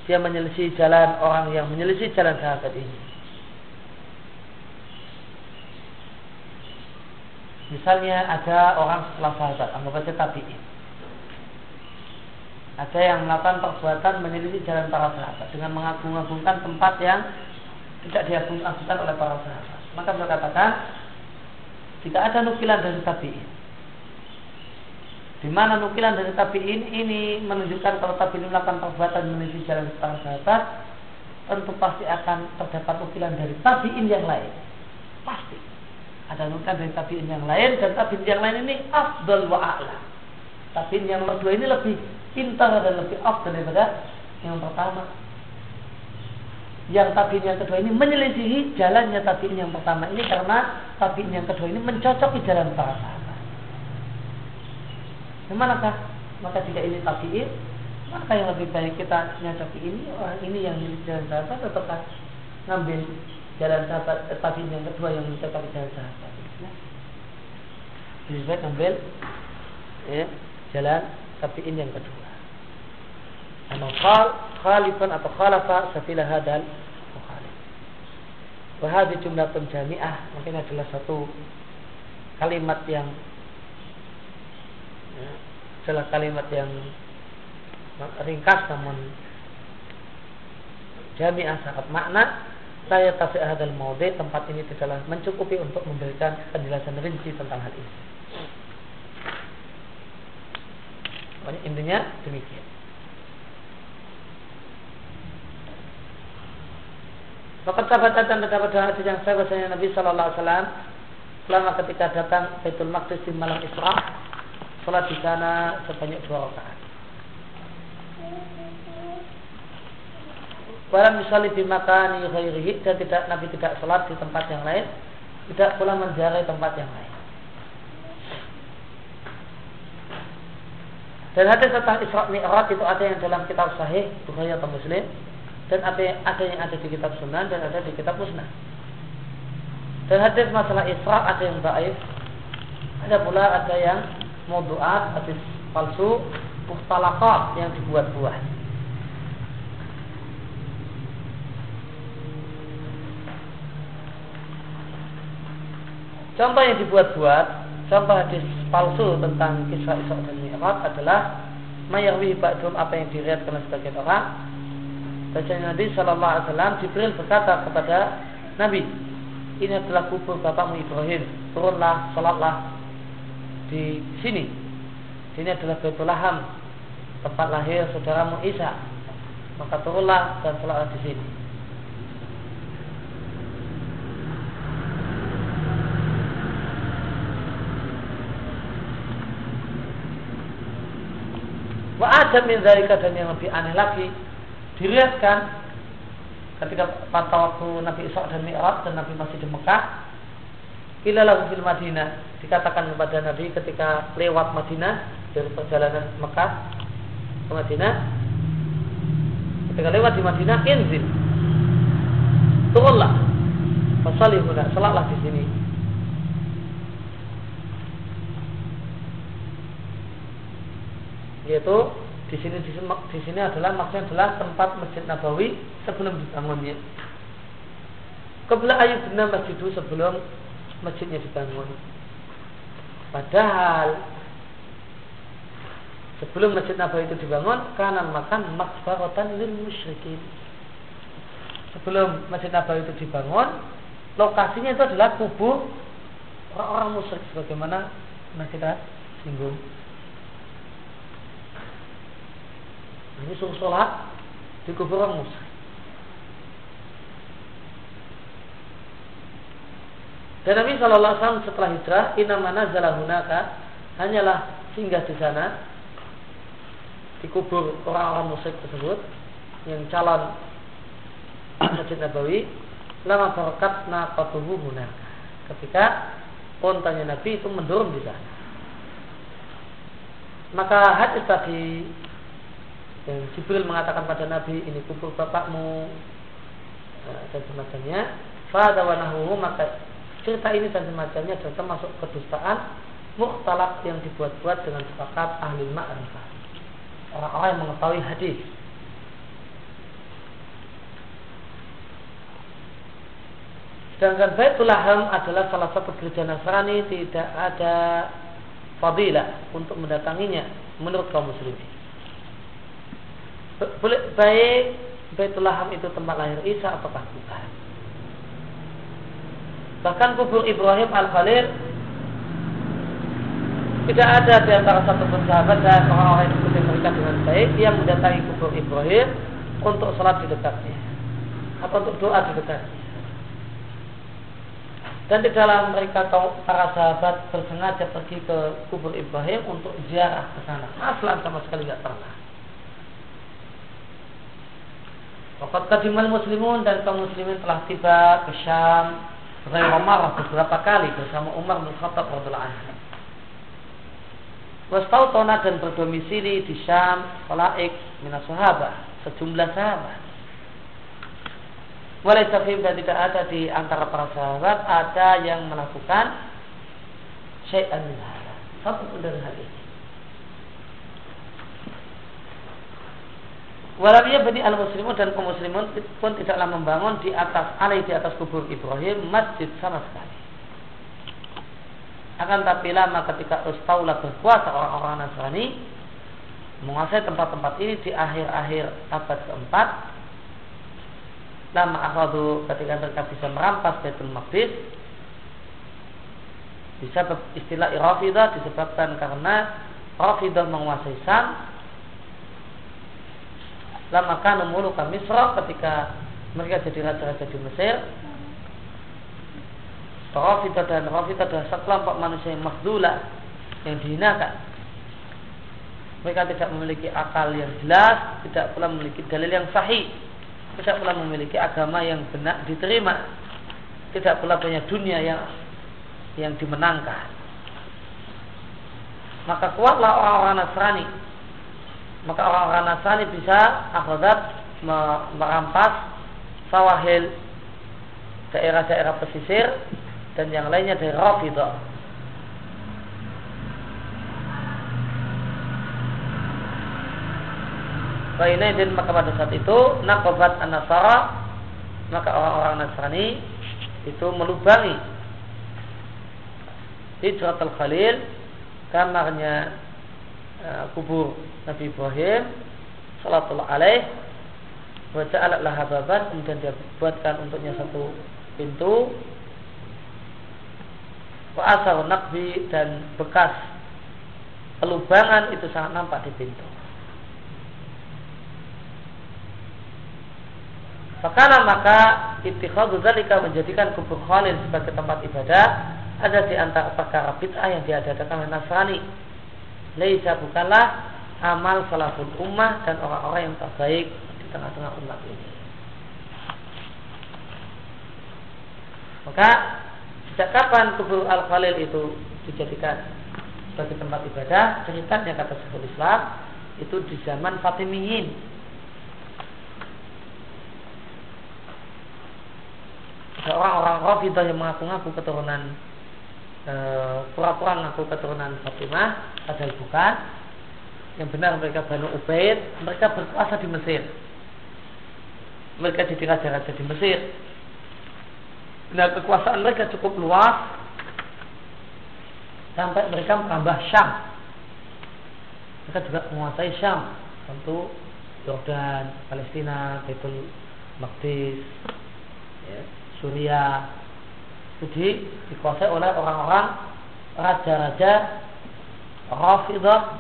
dia menyelisih jalan orang yang menyelisih jalan sahabat ini Misalnya ada orang setelah sahabat, anggap saja tabi'in. Ada yang melakukan perbuatan menyelisih jalan para sahabat dengan mengagung-agungkan tempat yang tidak diagung-agungkan oleh para sahabat. Maka beliau katakan, jika ada nukilan dari tabi'in, di mana nukilan dari tabi'in ini menunjukkan kalau tabi'in melakukan perbuatan menyelisih jalan para sahabat, tentu pasti akan terdapat nukilan dari tabi'in yang lain. Pasti ada nukilan dari tabiin yang lain dan tabiin yang lain ini afdal wa a'la. Tabiin yang kedua ini lebih pintar dan lebih afdal daripada yang pertama. Yang tabiin yang kedua ini menyelisihi jalannya tabiin yang pertama ini karena tabiin yang kedua ini mencocoki jalan para sahabat. Bagaimanakah? Maka jika ini tabiin, maka yang lebih baik kita nyocoki ini orang ini yang jalan sahabat tetap ngambil jalan sahabat eh, tadi yang kedua yang mencapai jalan sahabat. Ya. lebih baik ambil ya, jalan tabiin yang kedua. Ama khal khalifan atau khalafa safilah hadal mukhalif. Wahadi jumlah penjamiah mungkin adalah satu kalimat yang ya, adalah kalimat yang ringkas namun jamiah sangat makna saya kasih hadal maudhi tempat ini tidaklah mencukupi untuk memberikan penjelasan rinci tentang hal ini. Pokoknya intinya demikian. Maka sahabat dan terdapat dalam hadis yang saya bahasanya Nabi Shallallahu Alaihi Wasallam selama ketika datang Baitul Maqdis di malam Isra, sholat di sana sebanyak dua rakaat. Walam misalnya di makani khairihi dan tidak Nabi tidak sholat di tempat yang lain, tidak pula menjarai tempat yang lain. Dan hadis tentang Isra Mi'raj itu ada yang dalam kitab Sahih Bukhari atau Muslim dan ada yang ada yang ada di kitab Sunan dan ada di kitab Musnad. Dan hadis masalah Isra ada yang baik, ada pula ada yang muduat, hadis palsu, muhtalaqat yang dibuat-buat. Contoh yang dibuat-buat, contoh hadis palsu tentang kisah Isra dan Mi'raj adalah mayarwi ba'dum apa yang diriatkan sebagian orang. Baca Nabi Shallallahu Alaihi Wasallam Jibril berkata kepada Nabi, ini adalah kubur bapakmu Ibrahim. Turunlah, sholatlah di sini. Ini adalah Baitul Laham, tempat lahir saudaramu Isa. Maka turunlah dan sholatlah di sini. Wa ada min dan yang lebih aneh lagi diriatkan ketika pada waktu Nabi Isra dan Mi'raj dan Nabi masih di Mekah Bila lagu fil Madinah dikatakan kepada Nabi ketika lewat Madinah dari perjalanan Mekah ke Madinah ketika lewat di Madinah inzil turunlah fasalihuna salatlah di sini. Yaitu di sini di di sini adalah maksudnya adalah tempat Masjid Nabawi sebelum dibangunnya. Kebelah ayat benar masjid itu sebelum masjidnya dibangun. Padahal sebelum Masjid Nabawi itu dibangun, kanan makan makbaratan lil musyrikin. Sebelum Masjid Nabawi itu dibangun, lokasinya itu adalah kubur orang-orang musyrik sebagaimana nah kita singgung. Suruh sholat di kubur orang musyrik. Dan Nabi Shallallahu Alaihi setelah hijrah, inamana zalahunaka hanyalah singgah di sana di kubur orang-orang musyrik tersebut yang calon Masjid Nabawi lama barakat naqatuhu hunaka ketika ontanya Nabi itu mendorong di sana maka hadis tadi dan Jibril mengatakan pada Nabi ini kubur bapakmu. Eh, dan semacamnya. Fada wa maka cerita ini dan semacamnya adalah termasuk kedustaan mukhtalaf yang dibuat-buat dengan sepakat ahli ma'rifah. Orang-orang yang mengetahui hadis. Sedangkan Baitul Laham adalah salah satu gereja Nasrani tidak ada fadilah untuk mendatanginya menurut kaum muslimin baik Baitul Laham itu tempat lahir Isa apakah bukan? Bahkan kubur Ibrahim Al-Khalil tidak ada di antara satu pun sahabat dan orang-orang yang ikuti mereka dengan baik yang mendatangi kubur Ibrahim untuk sholat di dekatnya atau untuk doa di dekatnya. Dan di dalam mereka para sahabat bersengaja pergi ke kubur Ibrahim untuk ziarah ke sana. Aslan sama sekali tidak pernah. Waqat kadimal muslimun dan kaum muslimin telah tiba ke Syam marah beberapa kali bersama Umar bin Khattab radhiyallahu anhu. Wastautona dan berdomisili di Syam, Falaik, minas sahabat, sejumlah sahabat. Walai tafim dan tidak ada di antara para sahabat ada yang melakukan syai'an Satu pun dari hal ini. Walamnya bani al muslimun dan kaum muslimun pun tidaklah membangun di atas alai di atas kubur Ibrahim masjid sama sekali. Akan tapi lama ketika Ustaulah berkuasa orang-orang Nasrani menguasai tempat-tempat ini di akhir-akhir abad keempat lama akhadu ketika mereka bisa merampas Baitul Maqdis bisa istilah Rafidah disebabkan karena Rafidah menguasai Sam lama kanu muluka Misra ketika mereka jadi raja-raja di Mesir. Rafidah dan Rafidah adalah sekelompok manusia yang makdulah yang dihinakan. Mereka tidak memiliki akal yang jelas tidak pula memiliki dalil yang sahih tidak pula memiliki agama yang benar diterima tidak pula punya dunia yang yang dimenangkan. Maka kuatlah orang-orang Nasrani maka orang-orang Nasrani bisa akhadat merampas sawahil daerah-daerah pesisir dan yang lainnya dari Rafidah. Bainaidin maka pada saat itu nakobat an-nasara maka orang-orang Nasrani itu melubangi Hijratul Khalil kamarnya uh, kubur Nabi Ibrahim Salatullah alaih Baca alat lahababan Kemudian dia buatkan untuknya satu pintu Wa asar nakbi dan bekas Pelubangan itu sangat nampak di pintu Fakana maka ittikhadu zalika menjadikan kubur Khalil sebagai tempat ibadah ada di antara perkara bid'ah yang diadakan oleh Nasrani. Laisa bukanlah amal salaful ummah dan orang-orang yang terbaik di tengah-tengah umat ini. Maka sejak kapan kubur Al Khalil itu dijadikan sebagai tempat ibadah? Ceritanya kata Syekhul Islam itu di zaman Fatimiyin ada orang-orang Rafidah yang mengaku-ngaku keturunan pura-pura mengaku keturunan Fatimah padahal bukan. Yang benar mereka Banu Ubaid mereka berkuasa di Mesir. Mereka jadi raja-raja di Mesir. Dan kekuasaan mereka cukup luas. Sampai mereka menambah Syam. Mereka juga menguasai Syam. Tentu Yordan, Palestina, Baitul Maqdis ya. Suria jadi dikuasai oleh orang-orang raja-raja Rafidah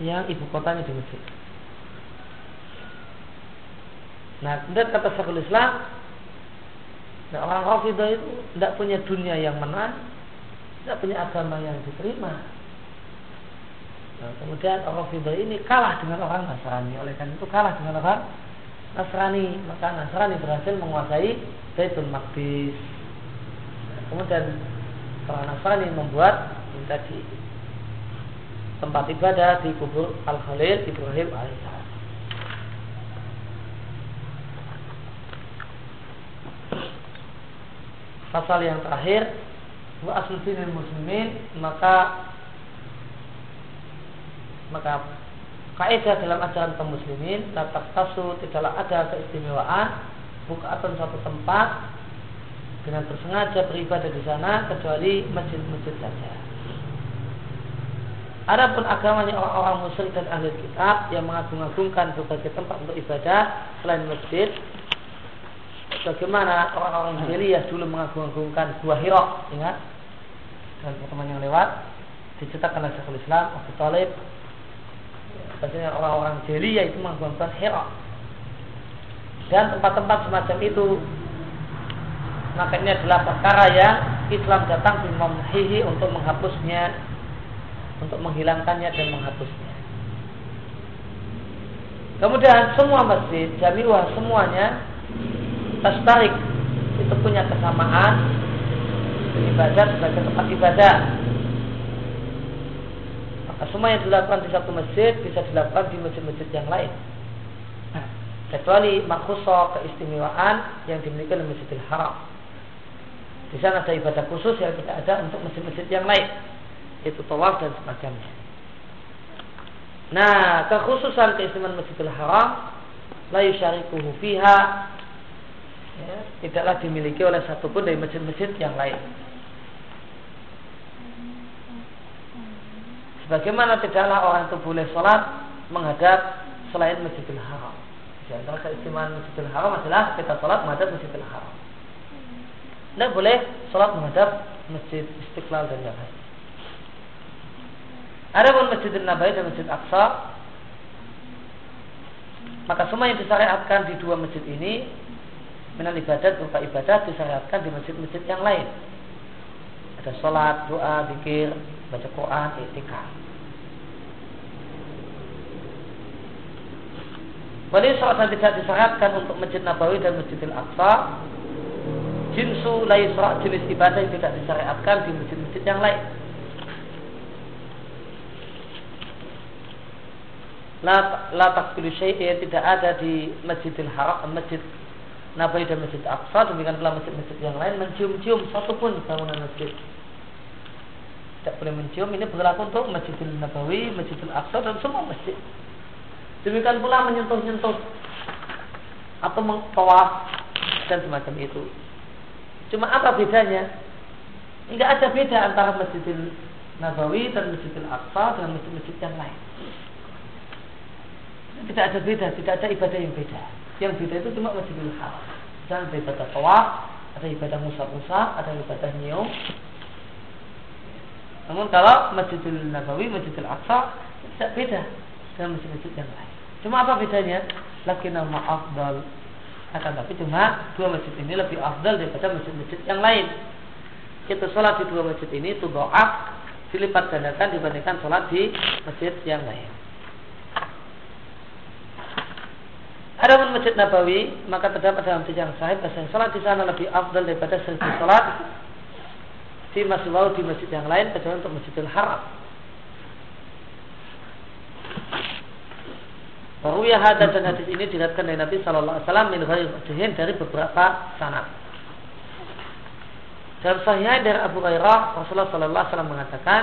yang ibu kotanya di Mesir. Nah, kemudian kata Syekhul Islam, nah orang Rafidah itu tidak punya dunia yang menang, tidak punya agama yang diterima. Nah, kemudian Rafidah ini kalah dengan orang Nasrani, oleh karena itu kalah dengan orang Nasrani, maka Nasrani berhasil menguasai Baitul Maqdis. Kemudian orang Nasrani membuat tadi tempat ibadah di kubur Al Khalil Ibrahim alaihissalam. Pasal yang terakhir wa asal muslimin maka maka kaidah dalam ajaran kaum muslimin tatap tasu tidaklah ada keistimewaan buka atau suatu tempat dengan bersengaja beribadah di sana kecuali masjid-masjid saja. Adapun agamanya orang-orang musyrik dan ahli kitab yang mengagung-agungkan berbagai tempat untuk ibadah selain masjid, bagaimana orang-orang jahiliyah dulu mengagung-agungkan buah Hira, ingat? Dan pertemuan yang lewat dicetak oleh Syekhul Islam Abu Talib orang-orang jeli yaitu mengagungkan Hira dan tempat-tempat semacam itu maka ini adalah perkara yang Islam datang memhihi untuk menghapusnya untuk menghilangkannya dan menghapusnya kemudian semua masjid jamiwah semuanya tarik itu punya kesamaan ibadah sebagai tempat ibadah maka semua yang dilakukan di satu masjid bisa dilakukan di masjid-masjid yang lain. Nah, kecuali makhusoh keistimewaan yang dimiliki oleh Masjidil Haram. Di sana ada ibadah khusus yang tidak ada untuk masjid-masjid yang lain, yaitu tawaf dan semacamnya. Nah, kekhususan keistimewaan Masjidil Haram la yusyarikuhu fiha ya, tidaklah dimiliki oleh satupun dari masjid-masjid yang lain. Sebagaimana tidaklah orang itu boleh sholat menghadap selain Masjidil Haram. Di antara keistimewaan Masjidil Haram adalah kita sholat menghadap Masjidil Haram. Tidak boleh sholat menghadap Masjid Istiqlal dan yang lain. Adapun Masjidil Nabawi dan Masjid Aqsa maka semua yang disyariatkan di dua masjid ini minal ibadat berupa ibadah disyariatkan di masjid-masjid yang lain. Ada sholat, doa, zikir, baca Quran, iktikaf. Wali sholat tidak disyaratkan untuk Masjid Nabawi dan Masjidil Aqsa Jinsu laisra jenis ibadah yang tidak disyariatkan di masjid-masjid yang lain la la takbilu syai'in tidak ada di Masjidil Haram, Masjid Nabawi dan Masjid Aqsa demikian pula masjid-masjid yang lain mencium-cium satupun bangunan masjid. Tidak boleh mencium ini berlaku untuk Masjidil Nabawi, Masjidil Aqsa dan semua masjid. Demikian pula menyentuh-nyentuh atau mengtawaf dan semacam itu. Cuma apa bedanya? Tidak ada beda antara Masjidil Nabawi dan Masjidil Aqsa dengan masjid-masjid yang lain. Tidak ada beda, tidak ada ibadah yang beda. Yang beda itu cuma Masjidil Haram. Dan ada ibadah tawaf, ada ibadah musab-musab, ada ibadah nyium. Namun kalau Masjidil Nabawi, Masjidil Aqsa tidak beda dengan masjid-masjid yang lain. Cuma apa bedanya? Laki nama afdal. Akan tapi cuma dua masjid ini lebih afdal daripada masjid-masjid yang lain. Kita sholat di dua masjid ini itu doa dilipat gandakan dibandingkan sholat di masjid yang lain. Ada masjid Nabawi, maka terdapat dalam yang sahih bahwa sholat di sana lebih afdal daripada sholat di masjid di masjid yang lain kecuali untuk masjidil haram. Waruya hadis dan hadis ini diriatkan dari Nabi Shallallahu Alaihi Wasallam min dari beberapa sanad. Dalam sahihnya dari Abu Hurairah Rasulullah Shallallahu Alaihi Wasallam mengatakan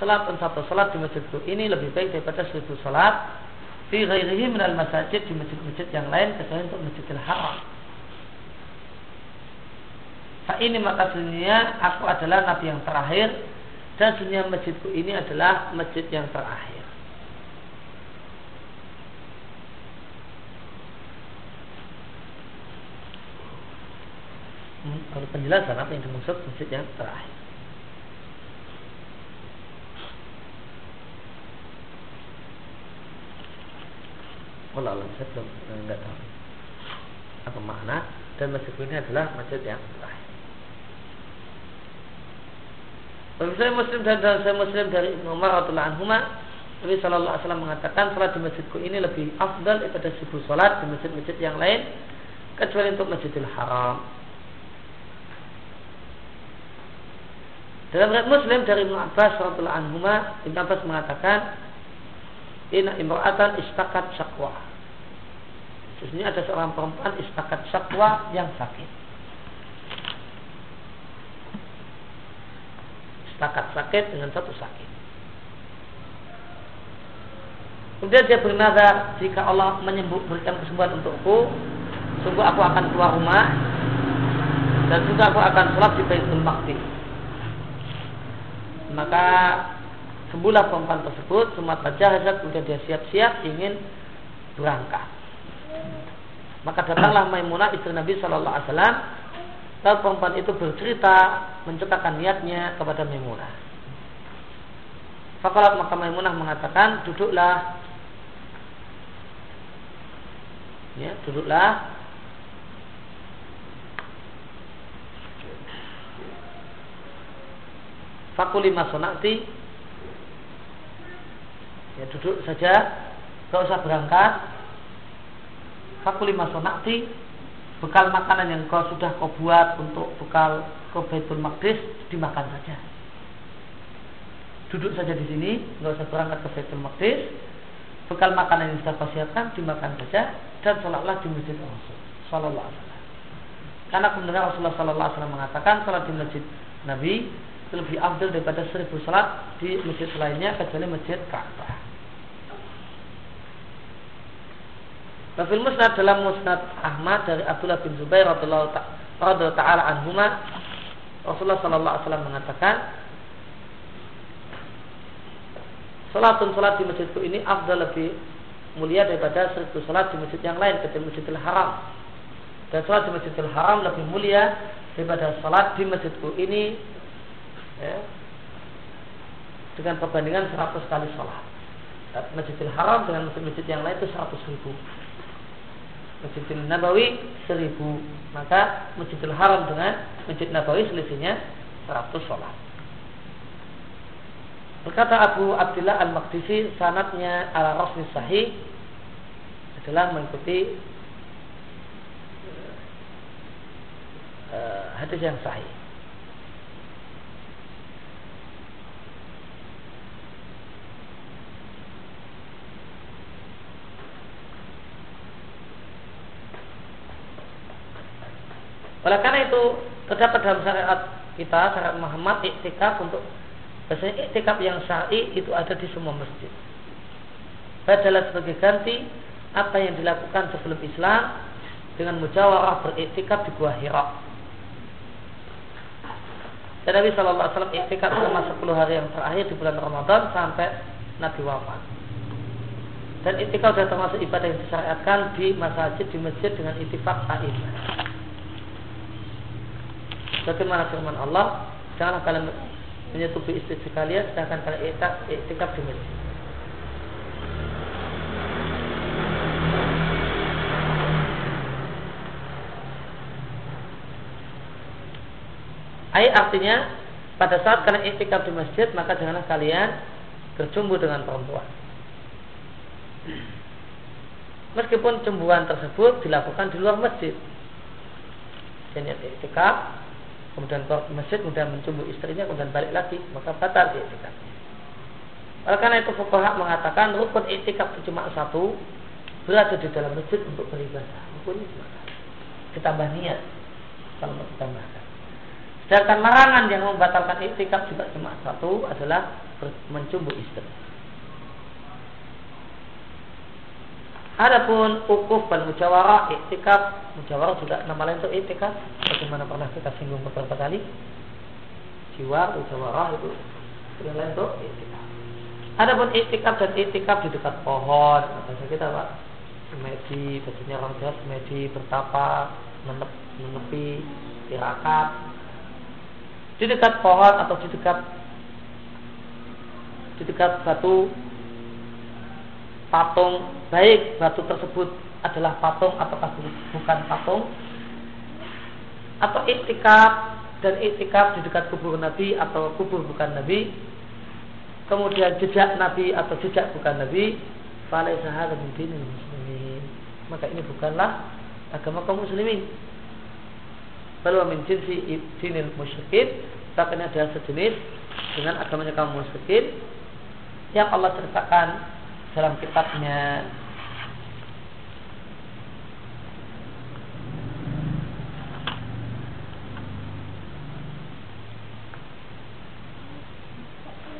salat satu salat di masjidku ini lebih baik daripada seribu salat fi ghairihi minal masajid di masjid-masjid yang lain kecuali untuk Masjidil Haram. Fa ini maka dunia aku adalah nabi yang terakhir dan dunia masjidku ini adalah masjid yang terakhir. Hmm, kalau penjelasan apa yang dimaksud masjid yang terakhir. Allah alam saya belum enggak tahu apa makna dan masjid ini adalah masjid yang terakhir. Saya Muslim dan saya Muslim dari Ibnu Umar radhiyallahu anhu Nabi Shallallahu Alaihi Wasallam mengatakan salat di masjidku ini lebih afdal daripada seribu salat di masjid-masjid yang lain kecuali untuk Masjidil Haram. Dalam riwayat Muslim dari Ibnu Abbas radhiyallahu anhu Ibnu Abbas mengatakan Ina imra'atan istakat syakwa. Sesungguhnya ada seorang perempuan istakat syakwa yang sakit. Istakat sakit dengan satu sakit. Kemudian dia bernazar jika Allah menyembuh berikan kesembuhan untukku, sungguh aku akan keluar rumah dan juga aku akan sholat di Baitul Maqdis. Maka sembuhlah perempuan tersebut semata jahazat kemudian dia siap-siap ingin berangkat. Maka datanglah Maimunah istri Nabi Shallallahu Alaihi Wasallam. Lalu perempuan itu bercerita menceritakan niatnya kepada Maimunah. Fakalat maka Maimunah mengatakan duduklah. Ya duduklah Fakulima sonakti ya duduk saja. Gak usah berangkat. Fakuli masonakti bekal makanan yang kau sudah kau buat untuk bekal ke Baitul Maqdis dimakan saja. Duduk saja di sini nggak usah berangkat ke Baitul Maqdis. Bekal makanan yang sudah kau siapkan dimakan saja. Dan sholatlah di masjid Rasul Sallallahu Alaihi karena kemudian Rasulullah Sallallahu Alaihi Wasallam mengatakan sholat di masjid Nabi lebih afdal daripada seribu salat di masjid lainnya kecuali masjid Ka'bah. Wafil musnad dalam musnad Ahmad dari Abdullah bin Zubair radhiyallahu taala anhuma Rasulullah sallallahu alaihi wasallam mengatakan Salatun salat di masjidku ini afdal lebih mulia daripada seribu salat di masjid yang lain kecuali Masjidil Haram. Dan salat di Masjidil Haram lebih mulia daripada salat di masjidku ini ya, dengan perbandingan 100 kali salat. Masjidil Haram dengan masjid-masjid yang lain itu 100 ribu. Masjidil Nabawi seribu maka Masjidil Haram dengan Masjid Nabawi selisihnya 100 sholat berkata Abu Abdullah Al-Maqdisi sanatnya ala rasmi sahih adalah mengikuti uh, hadis yang sahih Oleh karena itu terdapat dalam syariat kita syariat Muhammad iktikaf untuk Biasanya iktikaf yang syar'i itu ada di semua masjid. Adalah sebagai ganti apa yang dilakukan sebelum Islam dengan mujawarah beriktikaf di Gua Hira. Dan Nabi Shallallahu iktikaf selama 10 hari yang terakhir di bulan Ramadan sampai Nabi wafat. Dan iktikaf sudah termasuk ibadah yang disyariatkan di masjid di masjid dengan itifak a'imah. Bagaimana firman Allah? Janganlah kalian menyetupi istri sekalian sedangkan kalian iktikaf di masjid. Ayat artinya pada saat kalian iktikaf di masjid maka janganlah kalian bercumbu dengan perempuan. Meskipun cemburuan tersebut dilakukan di luar masjid. Jadi iktikaf kemudian ke masjid kemudian mencumbu istrinya kemudian balik lagi maka batal iktikafnya. Oleh karena itu fuqaha mengatakan rukun iktikaf cuma satu berada di dalam masjid untuk beribadah. Rukunnya cuma Ditambah niat kalau mau ditambahkan. Sedangkan larangan yang membatalkan iktikaf juga cuma satu adalah mencumbu istri. Adapun ukuf dan mujawarah iktikaf, mujawarah juga nama lain untuk iktikaf. Bagaimana pernah kita singgung beberapa kali. Jiwa, mujawarah itu nama lain untuk iktikaf. Adapun iktikaf dan iktikaf di dekat pohon, bahasa kita pak, semedi, bahasanya orang Jawa semedi bertapa, menep, menepi, tirakat, di dekat pohon atau di dekat di dekat batu patung. Baik batu tersebut adalah patung atau bukan patung? Atau iktikaf dan iktikaf di dekat kubur Nabi atau kubur bukan Nabi. Kemudian jejak Nabi atau jejak bukan Nabi. Muslimin. Maka ini bukanlah agama kaum muslimin. Baru min jinsi dinil musyrikin. Bahkan ada sejenis dengan agamanya kaum musyrikin. Yang Allah ceritakan dalam kitabnya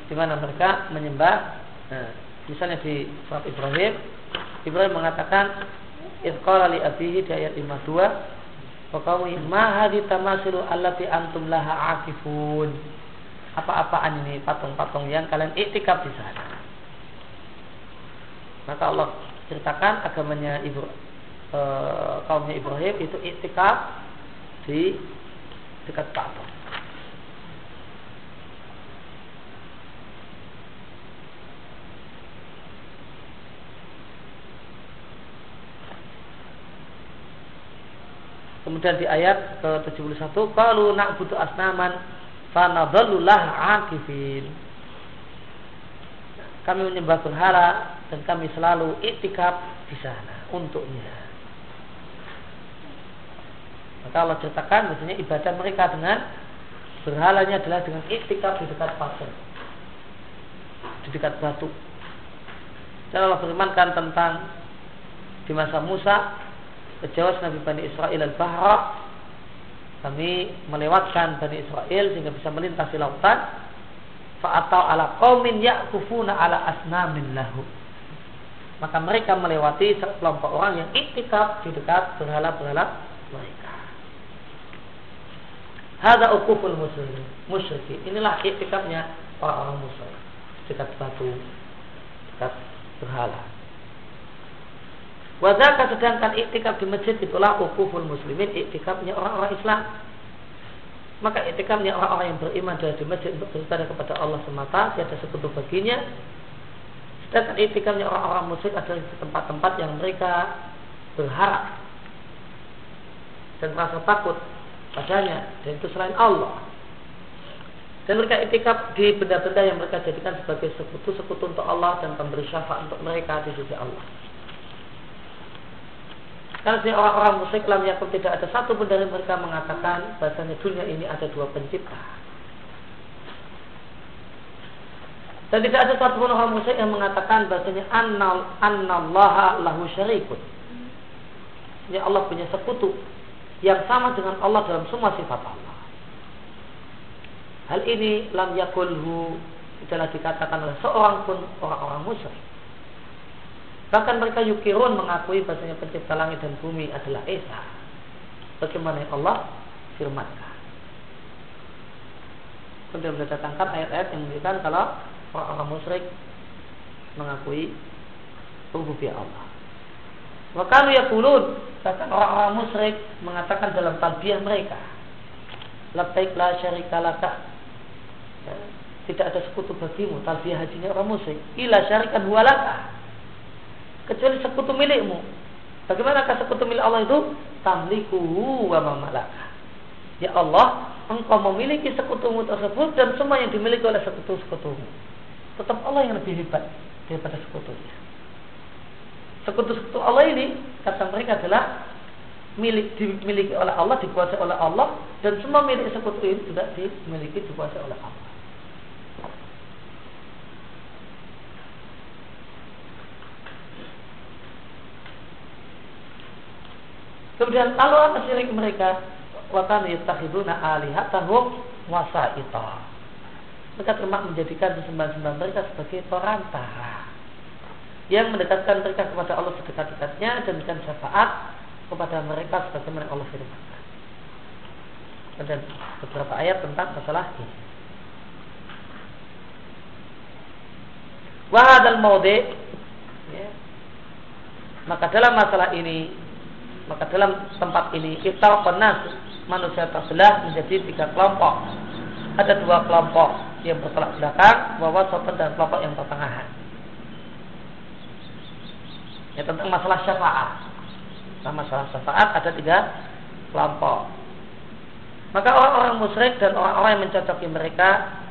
di mana mereka menyembah nah, misalnya di surat Ibrahim Ibrahim mengatakan Idqala li abihi di ayat 52 Fakawi ma hadhi tamasilu allati antum laha akifun. Apa-apaan ini patung-patung yang kalian iktikaf di sana. Maka Allah ceritakan agamanya ibu e, kaumnya Ibrahim itu iktikaf di dekat patung. Kemudian di ayat ke-71 kalau nak butuh asnaman fanadallullah akifin. Kami menyembah berhala dan kami selalu iktikaf di sana untuknya. Maka Allah ceritakan misalnya ibadah mereka dengan berhalanya adalah dengan iktikaf di dekat pasir, di dekat batu. Dan Allah firmankan tentang di masa Musa Sejauh Nabi Bani Israel al-Bahra kami melewatkan Bani Israel sehingga bisa melintasi lautan fa'atau ala qaumin ya'kufuna ala asnamin lahu maka mereka melewati sekelompok orang yang iktikaf di dekat berhala-berhala mereka Hada ukuful muslim musyrikin. Inilah iktikafnya orang-orang musyrik dekat batu, dekat berhala. Wazaka sedangkan iktikaf di masjid itulah ukuful muslimin iktikafnya orang-orang Islam. Maka iktikafnya orang-orang yang beriman dari di masjid untuk beribadah kepada Allah semata, tiada sekutu baginya. Sedangkan iktikafnya orang-orang musyrik adalah di tempat-tempat yang mereka berharap dan merasa takut padanya dan itu selain Allah. Dan mereka itikaf di benda-benda yang mereka jadikan sebagai sekutu-sekutu untuk Allah dan pemberi syafaat untuk mereka di sisi Allah. Karena orang-orang musyrik lam yakun tidak ada satu pun dari mereka mengatakan bahasanya dunia ini ada dua pencipta. Dan tidak ada satu pun orang musyrik yang mengatakan bahasanya annal annallaha lahu syarikun. Ini Allah punya sekutu yang sama dengan Allah dalam semua sifat Allah. Hal ini lam yakulhu tidaklah dikatakan oleh seorang pun orang-orang musyrik. Bahkan mereka yukirun mengakui bahasanya pencipta langit dan bumi adalah Esa. Bagaimana Allah firmankan. Kemudian datangkan ayat-ayat yang menunjukkan kalau orang-orang musyrik mengakui rububiyah Allah. Wakanu yakulun bahkan orang-orang musyrik mengatakan dalam talbiyah mereka, labbaik la syarika laka. Ya, tidak ada sekutu bagimu talbiyah hajinya orang musyrik. Ila syarikan huwalaka. Kecuali sekutu milikmu. Bagaimanakah sekutu milik Allah itu? Tamlikuhu wa mamalaka. Ya Allah, engkau memiliki sekutumu tersebut dan semua yang dimiliki oleh sekutu-sekutumu. Tetap Allah yang lebih hebat daripada sekutunya. Sekutu-sekutu Allah ini kata mereka adalah milik dimiliki oleh Allah, dikuasai oleh Allah dan semua milik sekutu ini juga dimiliki dikuasai oleh Allah. Kemudian lalu apa syirik mereka? Wakan yattakhiduna alihatan hum wasaita. Mereka termak menjadikan sembahan-sembahan mereka sebagai perantara yang mendekatkan mereka kepada Allah sedekat-dekatnya dan memberikan syafaat kepada mereka sebagaimana Allah firmankan. Dan beberapa ayat tentang masalah ini. Wahadal maude ya. Maka dalam masalah ini Maka dalam tempat ini Kita penas manusia terbelah menjadi tiga kelompok Ada dua kelompok yang bertolak belakang Bahwa sopan dan kelompok yang pertengahan ya tentang masalah syafaat. Nah, masalah syafaat ada tiga kelompok. Maka orang-orang musyrik dan orang-orang yang mencocoki mereka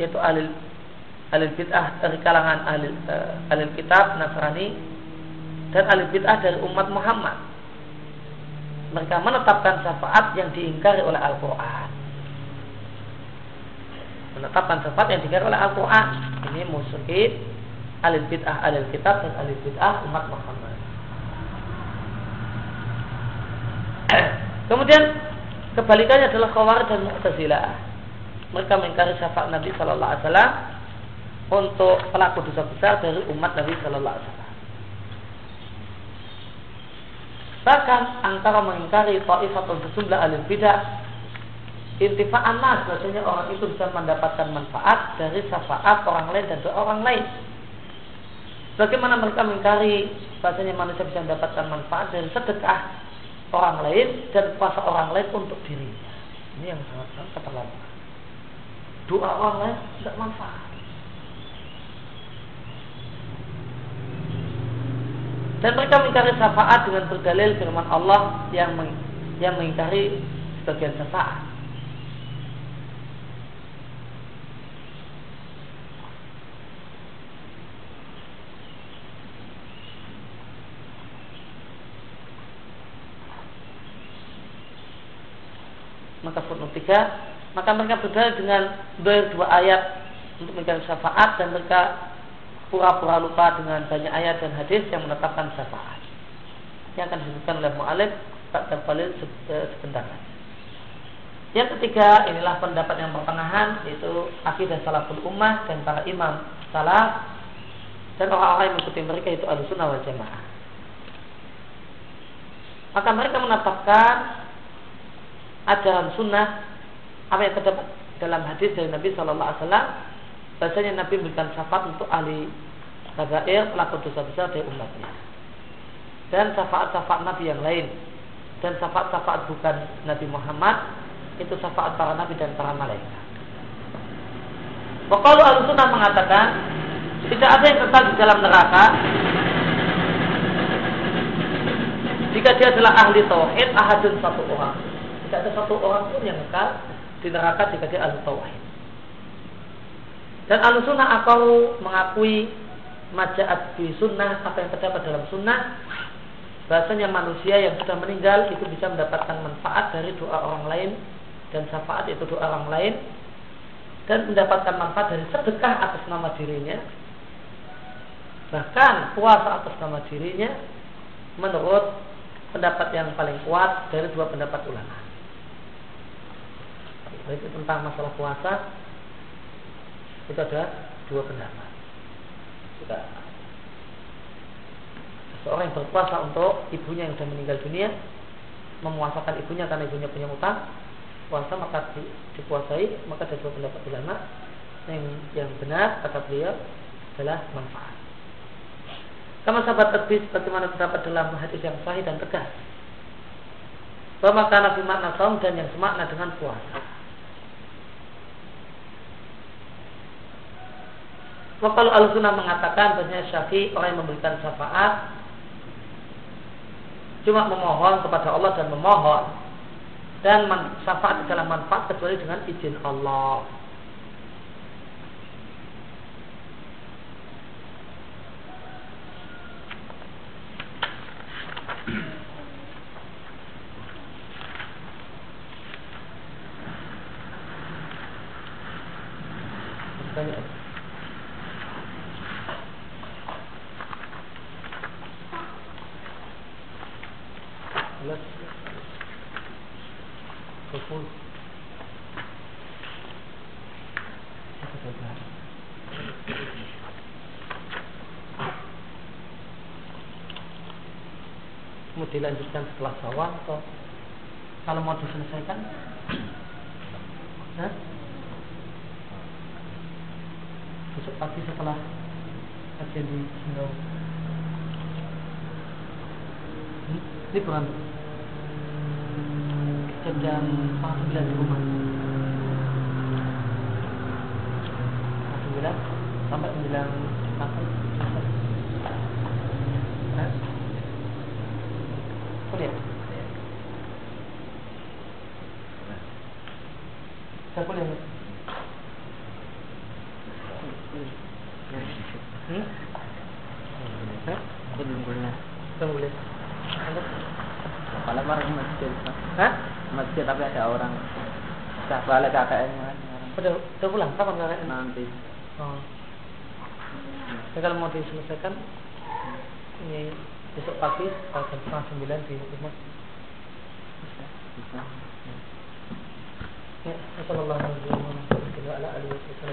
yaitu alil alil bid'ah dari kalangan alil, uh, alil kitab Nasrani dan alil bid'ah dari umat Muhammad. Mereka menetapkan syafaat yang diingkari oleh Al-Quran. Menetapkan syafaat yang diingkari oleh Al-Quran. Ini musyrik alil bid'ah alil kitab dan alil bid'ah umat Muhammad. Kemudian kebalikannya adalah Khawar dan Mu'tazilah. Mereka mengingkari syafaat Nabi Shallallahu Alaihi Wasallam untuk pelaku dosa besar dari umat Nabi Shallallahu Alaihi Wasallam. Bahkan antara mengingkari ta'ifatul sejumlah alil bidah intifa'an nas bahasanya orang itu bisa mendapatkan manfaat dari syafaat orang lain dan doa orang lain Bagaimana mereka mengingkari bahasanya manusia bisa mendapatkan manfaat dari sedekah orang lain dan puasa orang lain untuk dirinya. Ini yang sangat-sangat keterlaluan. Doa orang lain tidak manfaat. Dan mereka mengingkari syafaat dengan berdalil firman Allah yang yang mengingkari sebagian syafaat. maka footnote tiga maka mereka berdalil dengan dua ayat untuk mencari syafaat dan mereka pura-pura lupa dengan banyak ayat dan hadis yang menetapkan syafaat. Yang akan disebutkan oleh mu'alif tak tervalil eh, sebentar yang ketiga inilah pendapat yang pertengahan yaitu akidah salaful ummah dan para imam salaf dan orang-orang yang mengikuti mereka itu al-sunnah wal jamaah. Maka mereka menetapkan ajaran sunnah apa yang terdapat dalam hadis dari Nabi Shallallahu Alaihi Wasallam bahasanya Nabi memberikan syafaat untuk ahli kabair pelaku dosa besar dari umatnya dan syafaat-syafaat Nabi yang lain dan syafaat-syafaat bukan Nabi Muhammad itu syafaat para Nabi dan para malaikat. Ahli sunnah mengatakan tidak ada yang kekal di dalam neraka jika dia adalah ahli tauhid ahadun satu orang tidak ada satu orang pun yang kekal di neraka jika dia ahli tauhid. Dan ahli sunnah akau mengakui majaat di sunnah apa yang terdapat dalam sunnah bahasanya manusia yang sudah meninggal itu bisa mendapatkan manfaat dari doa orang lain dan syafaat itu doa orang lain dan mendapatkan manfaat dari sedekah atas nama dirinya bahkan puasa atas nama dirinya menurut pendapat yang paling kuat dari dua pendapat ulama. Itu tentang masalah puasa itu ada dua pendapat. Jika seorang yang berpuasa untuk ibunya yang sudah meninggal dunia memuasakan ibunya karena ibunya punya utang puasa maka dipuasai maka ada dua pendapat ulama yang yang benar kata beliau adalah manfaat. Kama sahabat terbit bagaimana terdapat dalam hadis yang sahih dan tegas. Bahwa karena makna saum dan yang semakna dengan puasa. Wakal al sunnah mengatakan bahwa syafi orang yang memberikan syafaat cuma memohon kepada Allah dan memohon dan syafaat adalah manfaat kecuali dengan izin Allah. Dilanjutkan setelah sawah atau kalau mau diselesaikan? Hah? besok pagi setelah kajian di Sindau. Hmm? ini kurang. Jam setengah sembilan di rumah. Setengah sembilan sampai sembilan makan Sudah balik KKN Sudah udah pulang kapan KKN? Nanti. Oh. Ya, kalau mau diselesaikan ini besok pagi jam setengah sembilan di rumah. Bisa. Ya, Assalamualaikum warahmatullahi wabarakatuh.